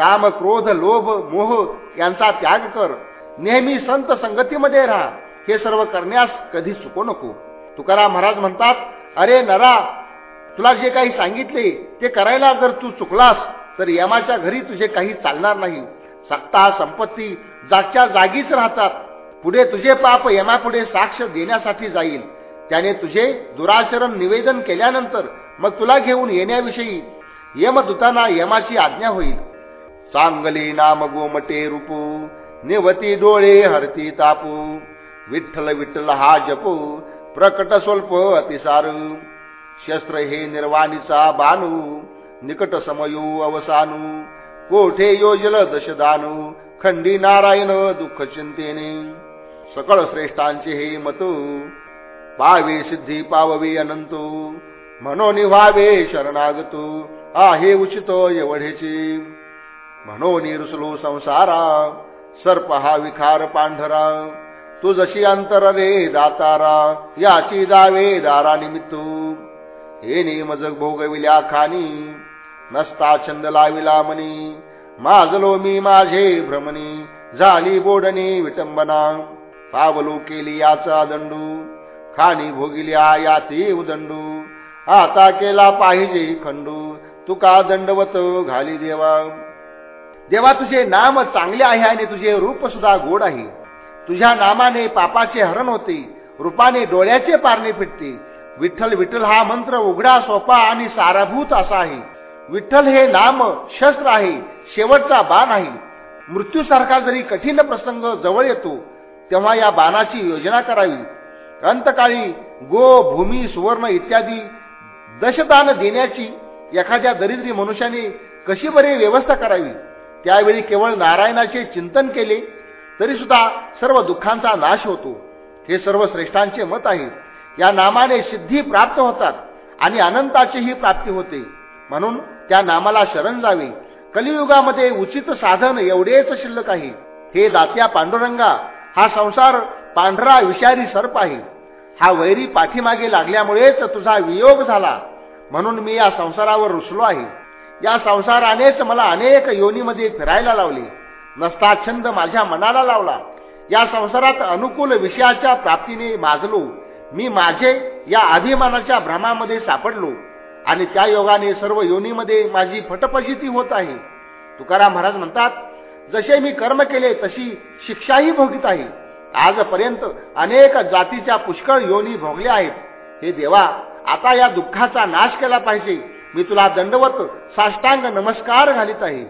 काम क्रोध लोभ मोह यांचा त्याग कर. नेहमी संत संगतीमध्ये राहा. हे सर्व करण्यास कधी चुकू नको. तुकाराम महाराज म्हणतात अरे नरा तुला जे काही सांगितले ते करायला जर तू चुकलास तर यमाच्या घरी तुझे काही चालणार नाही. सत्ता संपत्ती जागच्या जागीच राहतात. पुढे तुझे पाप यमापुढे साक्ष देण्यासाठी जाईल. त्याने तुझे दुराचरण निवेदन केल्यानंतर मग तुला घेऊन येण्याविषयी यमदूतांना यमाची आज्ञा होईल. चांगली नाम गोमटे रूपू निवती डोळे हरती तापू विठ्ठल विठ्ठल हा जपू प्रकट स्वल्प अतिसार. शस्त्र हे निर्वाणीचा बानू निकट समयू अवसानू कोठे योजल दशदानू खंडी नारायण दुःख चिंतेने. सकळ श्रेष्ठांचे हे मत पावे सिद्धी पाववी अनंतू म्हणून व्हावे शरणागत आहे उचित एवढेची. म्हणून रुसलो संसारा सर्प हा विखार पांढरा. तू जशी अंतर रे दातारा याची जावे दारा निमित्त हे मजग भोगविल्या खानी नसता छंद लाविला मनी. माजलो मी माझे भ्रमणी झाली बोडणी विटंबना. पावलो केली याचा दंडू खाणी भोगिल्या याती उदंडू. आता केला पाहिजे खंडू तुका दंडवत घाली देवा. देवा तुझे नाम चांगले आहे आणि तुझे रूप सुद्धा गोड आहे. तुझ्या नामाने पापाचे हरण होते रूपाने डोळ्याचे पारणे फिटते. विठ्ठल विठ्ठल हा मंत्र उघडा सोपा आणि साराभूत असा आहे. विठ्ठल हे नाम शस्त्र आहे शेवटचा बाण आहे. मृत्यूसारखा जरी कठीण प्रसंग जवळ येतो तेव्हा या बाणाची योजना करावी. अंतकाळी गो भूमी सुवर्ण इत्यादी दशदान देण्याची एखाद्या दरिद्री मनुष्याने कशी बरी व्यवस्था करावी? त्यावेळी केवळ नारायणाचे चिंतन केले तरी सुद्धा सर्व दुःखांचा नाश होतो. हे सर्व श्रेष्ठांचे मत आहे या नामाने सिद्धी प्राप्त होतात आणि अनंताचीही प्राप्ती होते. म्हणून त्या नामाला शरण जावे. कलियुगामध्ये उचित साधन एवढेच शिल्लक आहे. हे दात्या पांडुरंगा हा संसार पांढरा विषारी सर्प आहे. हा वैरी पाठीमागे लागल्यामुळेच तुझा वियोग झाला. म्हणून मी या संसारावर रुसलो आहे. या संसारानेच मला अनेक योनीमध्ये फिरायला लावले. नसता छंद माझ्या मनाला लावला. या संसारात अनुकूल विषयाच्या प्राप्तीने माजलो. मी माझे या अभिमानाच्या भ्रमामध्ये सापडलो. आणि त्या योगाने सर्व योनीमध्ये माझी फटपजिती होत आहे. तुकाराम महाराज म्हणतात जसे मी कर्म केले तशी शिक्षाही भोगीत आहे. आजपर्यंत अनेक जातीच्या पुष्कळ योनी भोगल्या आहेत. हे देवा आता या दुःखाचा नाश केला पाहिजे. मी तुला दंडवत साष्टांग नमस्कार घालीत आहे.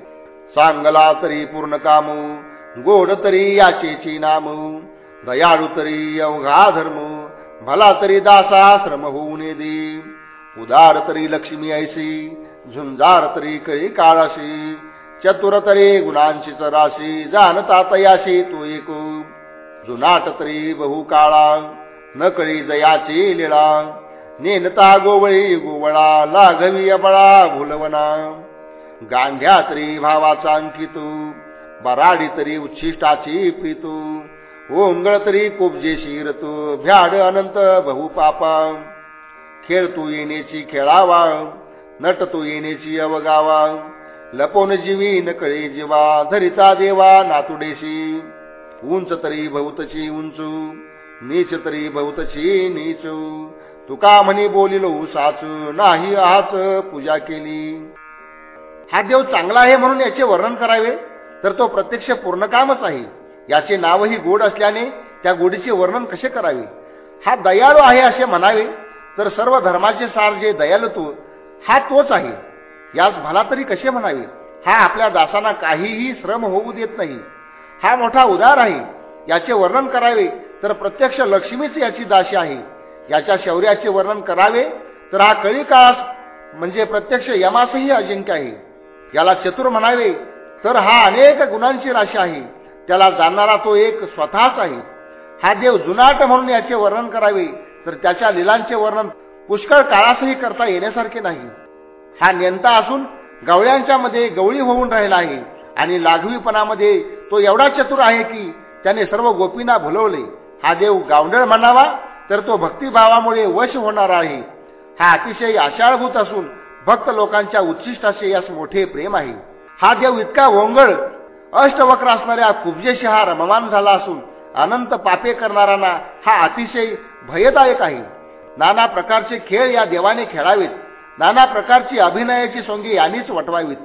सांगला तरी पूर्ण काम गोड तरी याचेची नाम दयाळू तरी अवघा धर्म भला तरी दासा श्रम होऊन दे उदार तरी लक्ष्मी ऐशी झुंजार तरी कळी काळाशी चतुर तरी गुणांची चराशी जाणता तयाशी तू एक. जुनाट तरी बहु काळा कळी जयाची लिळा नेनता गोवळी गोवळा लाघवी अबळा भुलवना गांध्या तरी भावाचा अंकितू बराडी तरी उच्छिष्टाची प्रीतू. ओंगळ तरी कुबजे शिरतू भ्याड अनंत बहु पापा. खेळ तू येण्याची खेळावा नट तू येण्याची अवगावा. लपोन जीवी नकळे जीवा धरिता देवा नातुडेशी. उंच तरी बहुतची उंचू नीच तरी बहुतची नीचू. तुका म्हणी बोलिलो साचू नाही आच पूजा केली. हा देव चांगला आहे म्हणून याचे वर्णन करावे तर तो प्रत्यक्ष पूर्ण कामच आहे. याचे नावही गोड असल्याने त्या गोडीचे वर्णन कसे करावे? हा दयाळू आहे असे म्हणावे तर सर्व धर्माचे सार जे दयालुत्व हा तोच आहे. यास भला तरी कसे म्हणावे? हा आपल्या दासांना काहीही श्रम होऊ देत नाही. हा मोठा उदार आहे. याचे वर्णन करावे तर प्रत्यक्ष लक्ष्मीच याची दाशी आहे. याच्या शौर्याचे वर्णन करावे तर हा कळी म्हणजे प्रत्यक्ष यमासही अजिंक्य आहे. याला चतुर म्हणावे तर हा अनेक गुणांची राशी आहे. त्याला जाणणारा तो एक स्वतःच आहे. हा देव जुनाट म्हणून याचे वर्णन करावे तर त्याच्या लिलांचे वर्णन पुष्कळ काळासही करता येण्यासारखे नाही. हा नेंता असून गवळ्यांच्या मध्ये गवळी होऊन राहिला आहे आणि लाघवीपणामध्ये तो एवढा चतुर आहे की त्याने सर्व गोपींना भुलवले. हा देव गावंडळ म्हणावा तर तो भक्तिभावामुळे वश होणार आहे. हा अतिशय आषाढभूत असून भक्त लोकांच्या उच्चिष्टाचे यास मोठे प्रेम आहे. हा देव इतका ओंगळ अष्टवक्र असणाऱ्या कुब्जेशी हा रममान झाला असून अनंत पापे करणाऱ्यांना हा अतिशय भयदायक आहे. नाना प्रकारचे खेळ या देवाने खेळावेत. नाना प्रकारची अभिनयाची सोंगी यांनीच वटवावीत.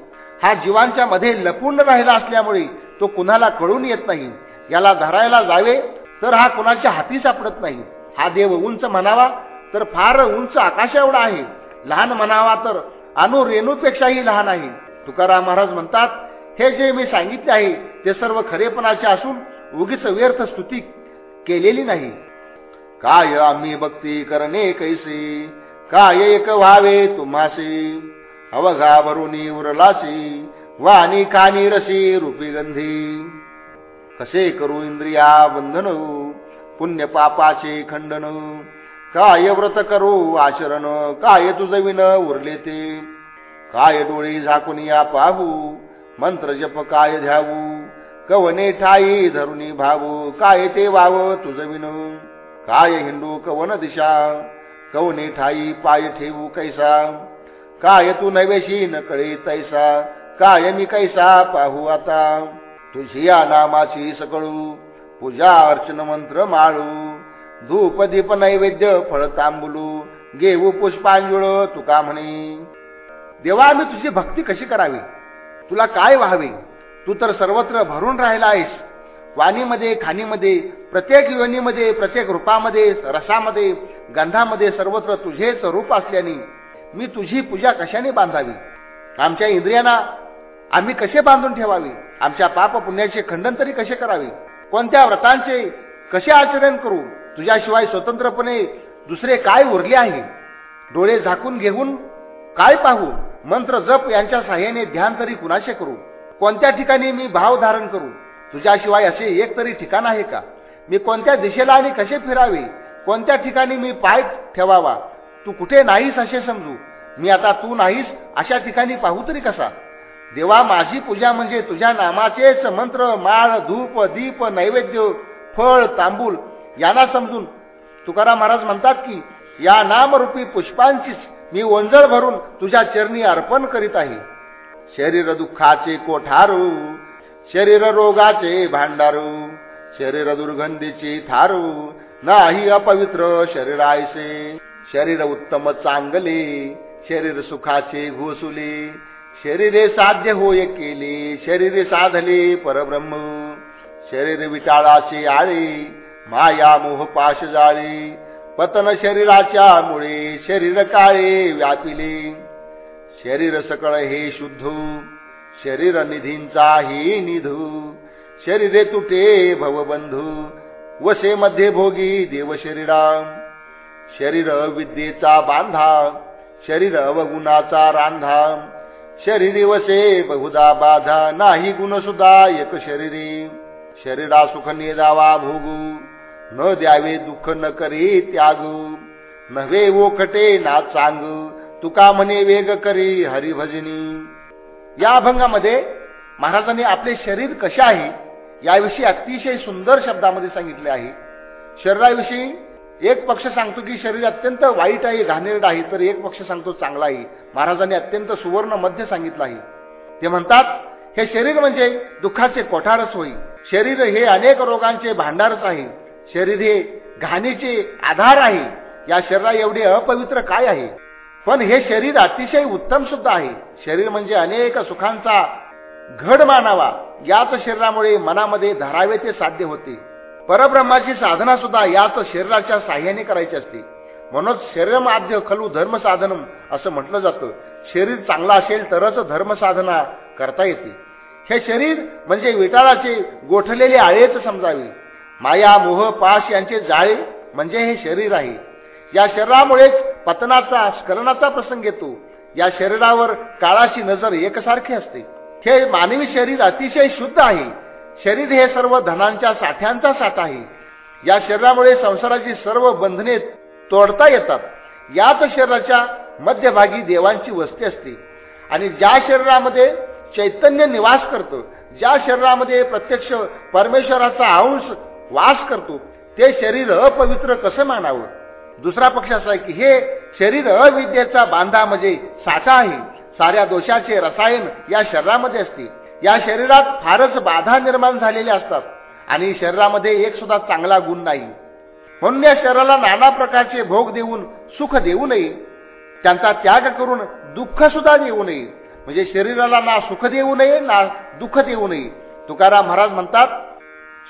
हा जीवांच्या मध्ये लपून राहिला असल्यामुळे तो कुणाला कळून येत नाही. याला धरायला जावे तर हा कुणाच्या हाती सापडत नाही. हा देव उंच म्हणावा तर फार उंच आकाशा एवढा आहे. लहान म्हणावा तर अनु रेणूपेक्षाही लहान आहे. तुकाराम महाराज म्हणतात हे जे मी सांगितले आहे ते सर्व खरेपणाचे असून उगीच व्यर्थ स्तुती केलेली नाही. काय आम्ही भक्ती करणे कैसे? काय एक व्हावे तुम्हासी? अवघा भरुनी उरलासी वाणी कानी रसी रूपी गंधी. कसे करू इंद्रिया बंधन पुण्य पापाचे खंडन. काय व्रत करू आचरण? काय तुझविन उरले ते? काय डोळी झाकून या पाहू? मंत्र जप काय ध्यावू? कवने ठाई धरुनी भावू? काय ते वाव तुझविन काय हिंडू कवन दिशा? कवने ठाई पाय ठेवू कैसा? काय तू नवेशी न कळे तैसा? काय मी कैसा पाहू आता? तुझी या नामाची सकळू पूजा अर्चन मंत्र माळू. धूप दीप नैवेद्य फळ तांबुलू. घेऊ पुष्पांजुळ तुका म्हणे. देवा मी तुझी भक्ती कशी करावी? तुला काय व्हावे? तू तर सर्वत्र भरून राहिला आहेस. वाणीमध्ये खाणीमध्ये प्रत्येक योनीमध्ये प्रत्येक रूपामध्ये रसामध्ये गंधामध्ये सर्वत्र तुझेच रूप असल्याने मी तुझी पूजा कशाने बांधावी? आमच्या इंद्रियांना आम्ही कसे बांधून ठेवावे? आमच्या पाप पुण्याचे खंडन तरी कसे करावे? कोणत्या व्रतांचे कसे आचरण करू? तुझ्याशिवाय स्वतंत्रपणे दुसरे काय उरले आहे? डोळे झाकून घेऊन काय पाहू? मंत्र जप यांच्या साह्याने ध्यान तरी कुणाशे करू? कोणत्या ठिकाणी मी भाव धारण करू? तुझ्याशिवाय असे एक तरी ठिकाण आहे का? मी कोणत्या दिशेला आणि कसे फिरावे? कोणत्या ठिकाणी मी पाय ठेवावा? तू कुठे नाहीस असे समजू? मी आता तू नाहीस अशा ठिकाणी पाहू तरी कसा? देवा माझी पूजा म्हणजे तुझ्या नामाचेच मंत्र माळ धूप दीप नैवेद्य फळ तांबूल. यांना समजून तुकाराम महाराज म्हणतात की या नामरूपी पुष्पांचीच मी ओंजळ भरून तुझ्या चरणी अर्पण करीत आहे. शरीर दुःखाचे कोठारू शरीर रोगाचे भांडारू शरीर दुर्गंधीची थारू नाही अपवित्र शरीरायसे. शरीर उत्तम चांगले शरीर सुखाचे घोसुले शरीरे साध्य होय केले शरीरे साधले परब्रह्म. शरीर विटाळाचे आळे माया मोह पाश जाळे. पतन शरीराच्या मुळे शरीर काळे व्यापिले. शरीर सकळ हे शुद्ध शरीर निधींचा हे निधू. शरीरे तुटे भवबंधू वसे मध्ये भोगी देव शरीरा. शरीर विद्येचा बांधा शरीर अवगुणाचा रांधा. शरीरी वसे बहुदा बाधा नाही गुण सुद्धा एक शरीरी. शरीरा सुख नेदावा भोगू न द्यावे दुःख न करी त्यागू. नव्हे ओखटे ना चांग तुका म्हणे वेग करी हरिभजनी. या अभंगामध्ये महाराजांनी आपले शरीर कसे आहे याविषयी अतिशय सुंदर शब्दामध्ये सांगितले आहे. शरीराविषयी एक पक्ष सांगतो की शरीर अत्यंत वाईट आहे घाणेरड आहे तर एक पक्ष सांगतो चांगला आहे. महाराजांनी अत्यंत सुवर्ण मध्य सांगितलं आहे. ते म्हणतात हे शरीर म्हणजे दुःखाचे कोठारच होई शरीर हे अनेक रोगांचे भांडारच आहे. शरीर हे घाणीचे आधार आहे. या शरीरा एवढे अपवित्र काय आहे? पण हे शरीर अतिशय उत्तम सुद्धा आहे. शरीर म्हणजे अनेक सुखांचा घड मानावा. याच शरीरामुळे मनामध्ये धरावे ते साध्य होते. परब्रह्माची साधना सुद्धा याच शरीराच्या साह्याने करायची असते. म्हणून शरीरमाध्य खलू धर्मसाधनम असं म्हटलं जातं. शरीर चांगलं असेल तरच धर्मसाधना करता येते. हे शरीर म्हणजे विटाळाचे गोठलेले आळेच समजावे. माया मोह पाश यांचे जाळे म्हणजे हे शरीर आहे. या शरीरामुळेच पतनाचा स्खलनाचा प्रसंग येतो. या शरीरावर काळाची नजर एकसारखी असते. हे मानवी शरीर अतिशय शुद्ध आहे. शरीर हे सर्व धनांच्या साठ्यांचा साठा आहे. या शरीरामुळे संसाराची सर्व बंधने तोडता येतात. याच शरीराच्या मध्यभागी देवांची वस्ती असते. आणि ज्या शरीरामध्ये चैतन्य निवास करतो ज्या शरीरामध्ये प्रत्यक्ष परमेश्वराचा अंश वास करतो ते शरीर अपवित्र कसं मानावं? दुसरा पक्ष असा आहे की हे शरीर अविद्येचा बांधा म्हणजे साठा आहे. साऱ्या दोषाचे रसायन या शरीरामध्ये असते. या शरीरात फारच बाधा निर्माण झालेल्या असतात. आणि शरीरामध्ये एक सुद्धा चांगला गुण नाही. म्हणून या शरीराला नाना प्रकारचे भोग देऊन सुख देऊ नये. त्यांचा त्याग करून दुःख सुद्धा देऊ नये. म्हणजे शरीराला ना सुख देऊ नये ना दुःख देऊ नये. तुकाराम महाराज म्हणतात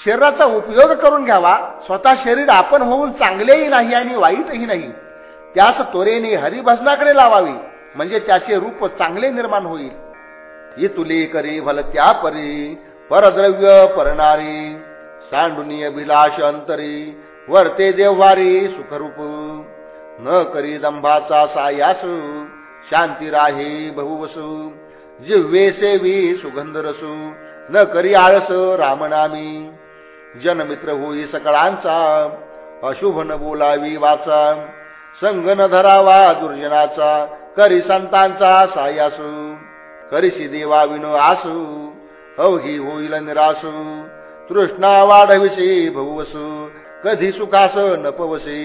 शरीराचा उपयोग करून घ्यावा. स्वतः शरीर आपण होऊन चांगलेही नाही आणि वाईटही नाही. त्याच त्वरेने हरिभजनाकडे लावावी. म्हणजे त्याचे रूप चांगले निर्माण होईल. ही करी भल त्या परी परद्रव्य परणारी सांडुनी अभिलाष अंतरी वर्ते देवारी सुखरूप. न करी दंभाचा सायास शांती राही बहुवसू. जिव्हे सेवी सुगंध रसू न करी आळस रामनामी. जनमित्र होई सकळांचा अशुभ न बोलावी वाचा. संगन धरावा दुर्जनाचा करी संतांचा सायासू. करीशी देवा विनो आसू अवघी होईल निरासू। तृष्णा वाढविषयी भवसू कधी सुखास नपवसे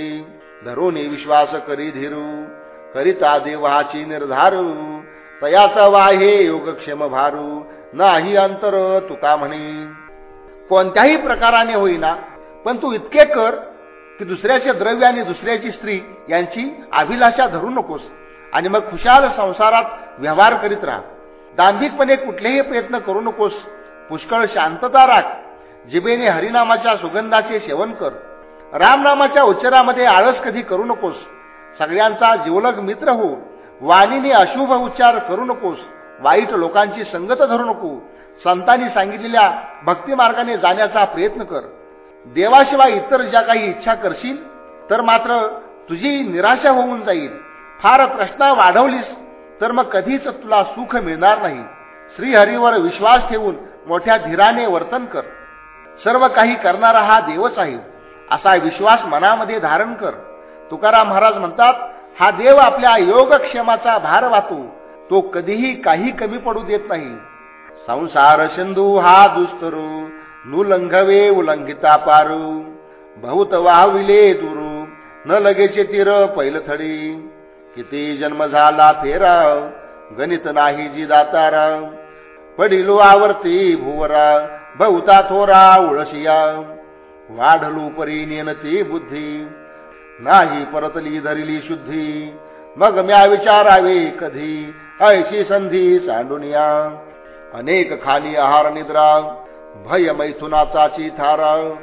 धरुनी विश्वास करी धीरू करिता देवाची निर्धारू। तयाचा वाहे योगक्षेम भारू नाही अंतर तुका म्हणे। कोणत्याही प्रकाराने होईना पण तू इतके कर की दुसऱ्याचे द्रव्य आणि दुसऱ्याची स्त्री यांची अभिलाषा धरू नकोस आणि मग खुशाल संसारात व्यवहार करीत राहा. दांभिकपणे कुठलेही प्रयत्न करू नकोस. पुष्कळ शांतता राख. जिबेने हरिनामाच्या सुगंधाचे सेवन कर. रामनामाच्या उच्चारामध्ये आळस कधी करू नकोस. सगळ्यांचा जीवलग मित्र हो. वाणीने अशुभ उच्चार करू नकोस. वाईट लोकांची संगत धरू नको. संतांनी सांगितलेल्या भक्तिमार्गाने जाण्याचा प्रयत्न कर. देवाशिवाय इतर ज्या काही इच्छा करशील तर मात्र तुझी निराशा होऊन जाईल. फार प्रश्न वाढवलीस तर मग कधीच तुला सुख मिळणार नाही. श्रीहरीवर विश्वास ठेवून मोठ्या धीराने वर्तन कर. सर्व काही करणारा हा देवच आहे. असा विश्वास मनामध्ये धारण कर. तुकाराम महाराज म्हणतात हा देव आपल्या योगक्षेमाचा भार वाहतो. तो कधीही काही कमी पडू देत नाही. संसार सिंधू हा दुस्तरू नुलंघवे उलंघिता पारू. बहुत वाहविले दुरू. न लगेचे तीर पैलथडी. किती जन्म झाला फेराव गणित नाही जी दाताराव पडिलो आवर्ती भुवरा बहुता थोरा उळशिया. वाढलू परी नेनती बुद्धी. नाही परतली धरिली शुद्धी. मग म्या विचारावे कधी? ऐशी संधी सांडुनिया अनेक खाली आहार निद्रा. भय मैथुनाचा थारा.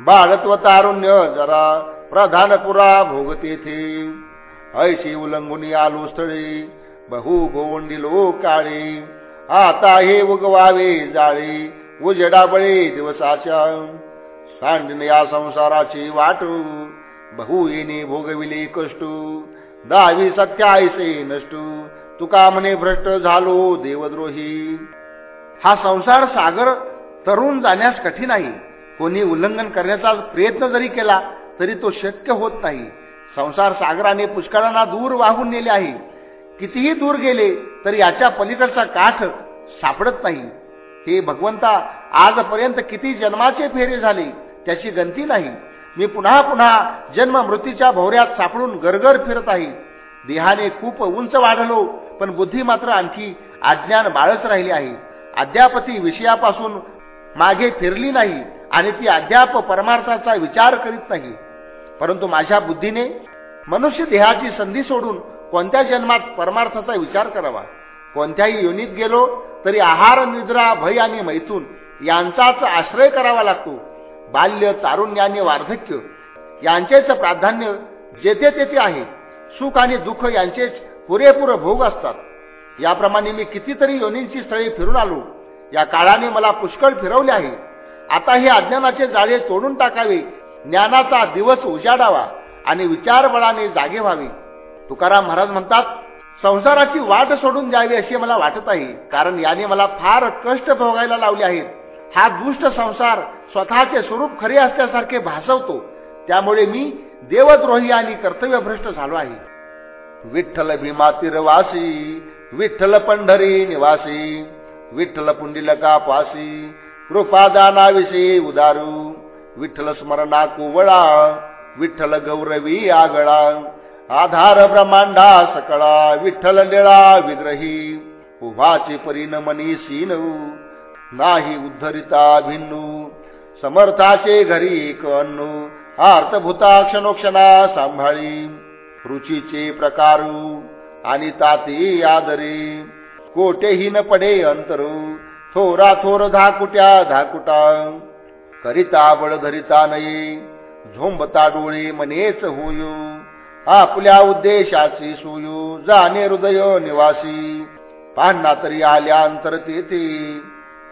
बाळत्व तारुण्य जरा. प्रधान पुरा भोगतेथे ऐशी उल्लंघुनी आलो स्थळी. बहु गोवंडिलो काळे. आता हे उगवावे जाळे. उजेडा बळे दिवसाच्या. सांडण या संसाराची वाट. बहु येणे भोगविले कष्ट. दहावी सत्यायसे नष्टू. तुका म्हणे भ्रष्ट झालो देवद्रोही. हा संसार सागर तरुण जाण्यास कठीण आहे. कोणी उल्लंघन करण्याचा प्रयत्न जरी केला तरी तो शक्य होत नाही. संसार सागराने पुष्कळांना दूर वाहून नेले आहे. कितीही दूर गेले तर याच्या पलीकडचा काठ सापडत नाही. हे भगवंता आजपर्यंत किती जन्माचे फेरे झाले त्याची गंती नाही. मी पुन्हा पुन्हा जन्म मृत्यूच्या भोवऱ्यात सापडून गरगर फिरत आहे. देहाने खूप उंच वाढलो पण बुद्धी मात्र आणखी अज्ञान बाळच राहिली आहे. अद्याप ती विषयापासून मागे फिरली नाही आणि ती अद्याप परमार्थाचा विचार करीत नाही. परंतु माझ्या बुद्धीने मनुष्य देहाची संधी सोडून कोणत्या जन्मात परमार्थाचा विचार करावा? कोणत्याही योनीत गेलो तरी आहार निद्रा भय आणि मैथून यांचाच आश्रय करावा लागतो. बाल्य तारुण्य आणि वार्धक्य यांचेच प्राधान्य जेथे तेथे आहे. सुख आणि दुःख यांचेच पुरेपूर भोग असतात. याप्रमाणे मी कितीतरी योनींची स्थळे फिरून आलो. या काळाने मला पुष्कळ फिरवले आहे. आता हे अज्ञानाचे जाळे तोडून टाकावे ज्ञानाचा दिवस उजाडावा आणि विचारबळाने जागे व्हावे. तुकाराम महाराज म्हणतात संसाराची वाट सोडून द्यावी असे मला वाटत आहे कारण याने मला फार कष्ट भोगायला लावले आहेत. हा दुष्ट संसार स्वतःचे स्वरूप खरे असल्यासारखे भासवतो. त्यामुळे मी देवद्रोही आणि कर्तव्यभ्रष्ट झालो आहे. विठ्ठल भीमातीरवासी विठ्ठल पंढरी निवासी विठ्ठल पुंडिलका पासी कृपादानाविषयी उदारू. विठ्ठल स्मरणा कुवळा विठ्ठल गौरवी आगळा आधार ब्रह्मांडा सकळा विठ्ठल लिळा विग्रही उभाची परिण मनीषीन नाही उद्धरिता भिन्नू समर्थाचे घरी एक अन्नू अर्थभूता क्षणोक्षणा सांभाळी रुचीचे प्रकारू आणि ताती आदरी कोटेही न पडे अंतरू थोरा थोर धाकुट्या धाकुटा करिता बळ धरिता नये. झोंबता डोळे मनेच होयू. आपल्या उद्देशाची सुयू. जाणे हृदय निवासी. पांना तरी आल्या अंतर तेथे.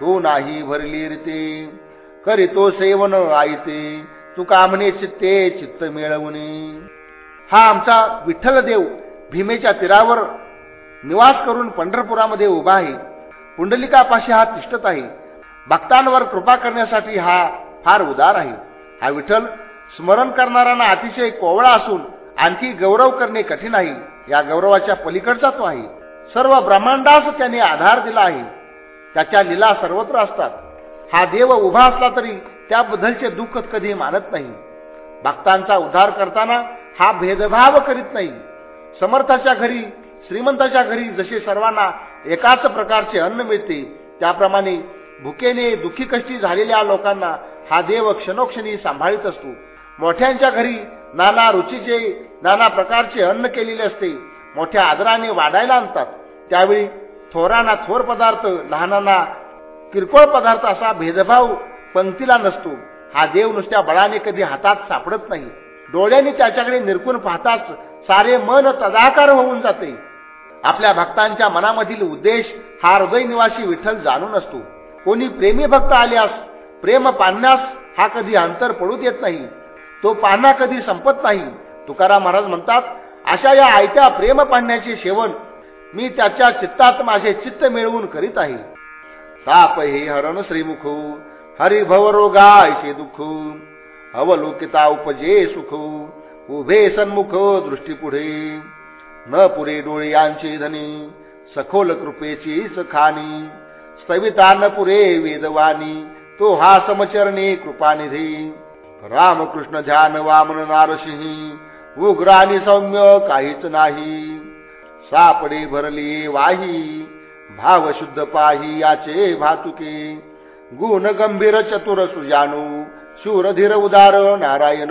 तो नाही भरली रीते. करीतो सेवन आईते तू कामने चित्ते चित्त मिळवणे. हा आमचा विठ्ठल देव भीमेच्या तीरावर निवास करून पंढरपुरामध्ये उभा आहे. पुंडलिकापाशी हा तिष्ठत आहे. भक्तांवर कृपा करण्यासाठी हा फार उदार आहे. हा विठ्ठल स्मरण करणाऱ्यांना अतिशय कोवळा असून आणखी गौरव करणे कठीण आहे. या गौरवाच्या पलीकडचा तो आहे. सर्व ब्रह्मांडास त्याने आधार दिला आहे. त्याच्या लीला सर्वत्र असतात. हा देव उभा असला तरी त्याबद्दलचे दुःख कधी मानत नाही. भक्तांचा उद्धार करताना हा भेदभाव करीत नाही. समर्थाच्या घरी श्रीमंताच्या घरी जसे सर्वांना एकाच प्रकारचे अन्न मिळते त्याप्रमाणे भुकेने दुःखी कष्टी झालेल्या लोकांना हा देव क्षणोक्षणी सांभाळीत असतो. मोठ्यांच्या घरी नाना रुचीचे नाना प्रकारचे अन्न केलेले असते. मोठ्या आदराने वाढायला आणतात. त्यावेळी थोरांना थोर पदार्थ लहानांना किरकोळ पदार्थ असा भेदभाव पंक्तीला नसतो. हा देव नुसत्या बळाने कधी हातात सापडत नाही. डोळ्यांनी त्याच्याकडे निरकून पाहताच सारे मन तदाकार होऊन जाते. आपल्या भक्तांच्या मनामधील उद्देश हा हृदय निवासी विठ्ठल जाणून असतो. कोणी प्रेमी भक्त आल्यास प्रेम पाहण्यास हा कधी अंतर पडू देत नाही. तो पाहणा कधी संपत नाही. तुकाराम महाराज म्हणतात अशा या आयत्या प्रेम पाहण्याचे सेवन मी त्याच्या चित्तात माझे चित्त मिळवून करीत आहे. ताप हे हरण श्रीमुख हरिभव रोगायचे दुःख. अवलोकिता उपजे सुख उभे सन्मुख दृष्टी पुढे. न पुरे डोळे यांचे धनी सखोल कृपेची सखानी सवितानपुरे पुरे वेदवानी तो हा समचरणे कृपानिधी. रामकृष्ण ध्यान वामन नारसिंही उग्राणी सौम्य काहीच नाही. सापडे भरली वाही भाव शुद्ध पाही याचे भातुके. गुण गंभीर चतुर सुजानू शूरधीर उदार नारायण.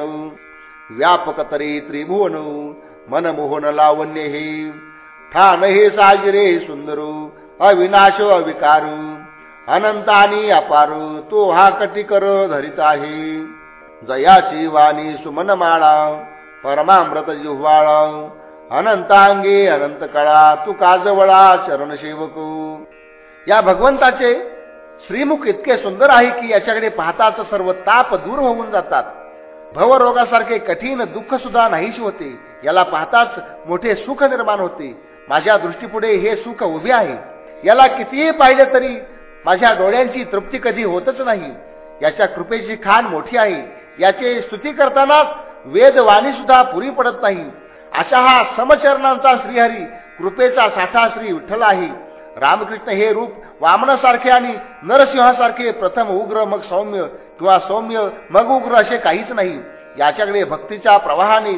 व्यापक तरी त्रिभुवन मनमोहन लावण्य हे ठाण हे साजरे सुंदरू अविनाश अविकारू अनंत आणि अपार तो हा कटिकर धरित आहे. जयाची वाणी सुमन माळा परमामृत जिव्हाळा अनंतांगी अनंत कळा तू काजवळा चरण सेवकू या भगवंताचे श्रीमुख इतके सुंदर आहे की याच्याकडे पाहताच सर्व ताप दूर होऊन जातात. भवरोगासारखे कठीण दुःख सुद्धा नाहीशी होते. याला पाहताच मोठे सुख निर्माण होते. माझ्या दृष्टीपुढे हे सुख उभे आहे. याला कितीही पाहिलं तरी माझ्या डोळ्यांची तृप्ती कधी होतच नाही. याच्या कृपेची खाण मोठी आहे. याचे स्तुती करतानाच वेदवाणी सुद्धा पुरी पडत नाही. अशा हा समचरणांचा श्रीहरी कृपेचा साठा श्री विठ्ठल आहे. रामकृष्ण हे रूप वामनासारखे आणि नरसिंहासारखे प्रथम उग्र मग सौम्य किंवा सौम्य मग उग्र असे काहीच नाही. याच्याकडे भक्तीच्या प्रवाहाने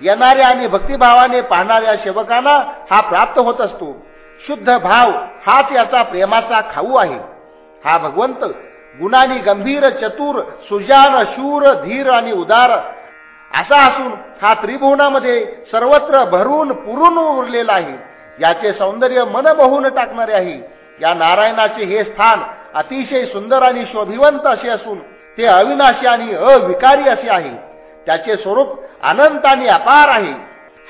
येणाऱ्या आणि भक्तिभावाने पाहणाऱ्या सेवकांना हा प्राप्त होत असतो. शुद्ध भाव हाच याचा प्रेमाचा खाऊ आहे. हा भगवंत गुणांनी गंभीर चतुर सुजान शूर धीर आणि उदार असा असून हा त्रिभुवनामध्ये सर्वत्र भरून पुरून उरलेला आहे. याचे सौंदर्य मन बहून टाकणारे आहे. या नारायणाचे हे स्थान अतिशय सुंदर आणि शोभिवंत असे असून ते अविनाशी आणि अविकारी असे आहे. त्याचे स्वरूप अनंत आणि अपार आहे.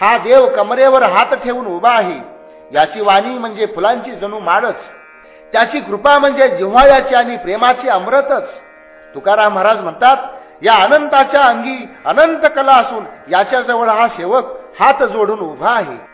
हा देव कमरेवर हात ठेवून उभा आहे. याची वाणी म्हणजे फुलांची जणू माडच त्याची कृपा म्हणजे जिव्हाळ्याची आणि प्रेमाची अमृतच. तुकाराम महाराज म्हणतात या अनंताच्या अंगी अनंत कला असून याच्याजवळ हा सेवक हात जोडून उभा आहे.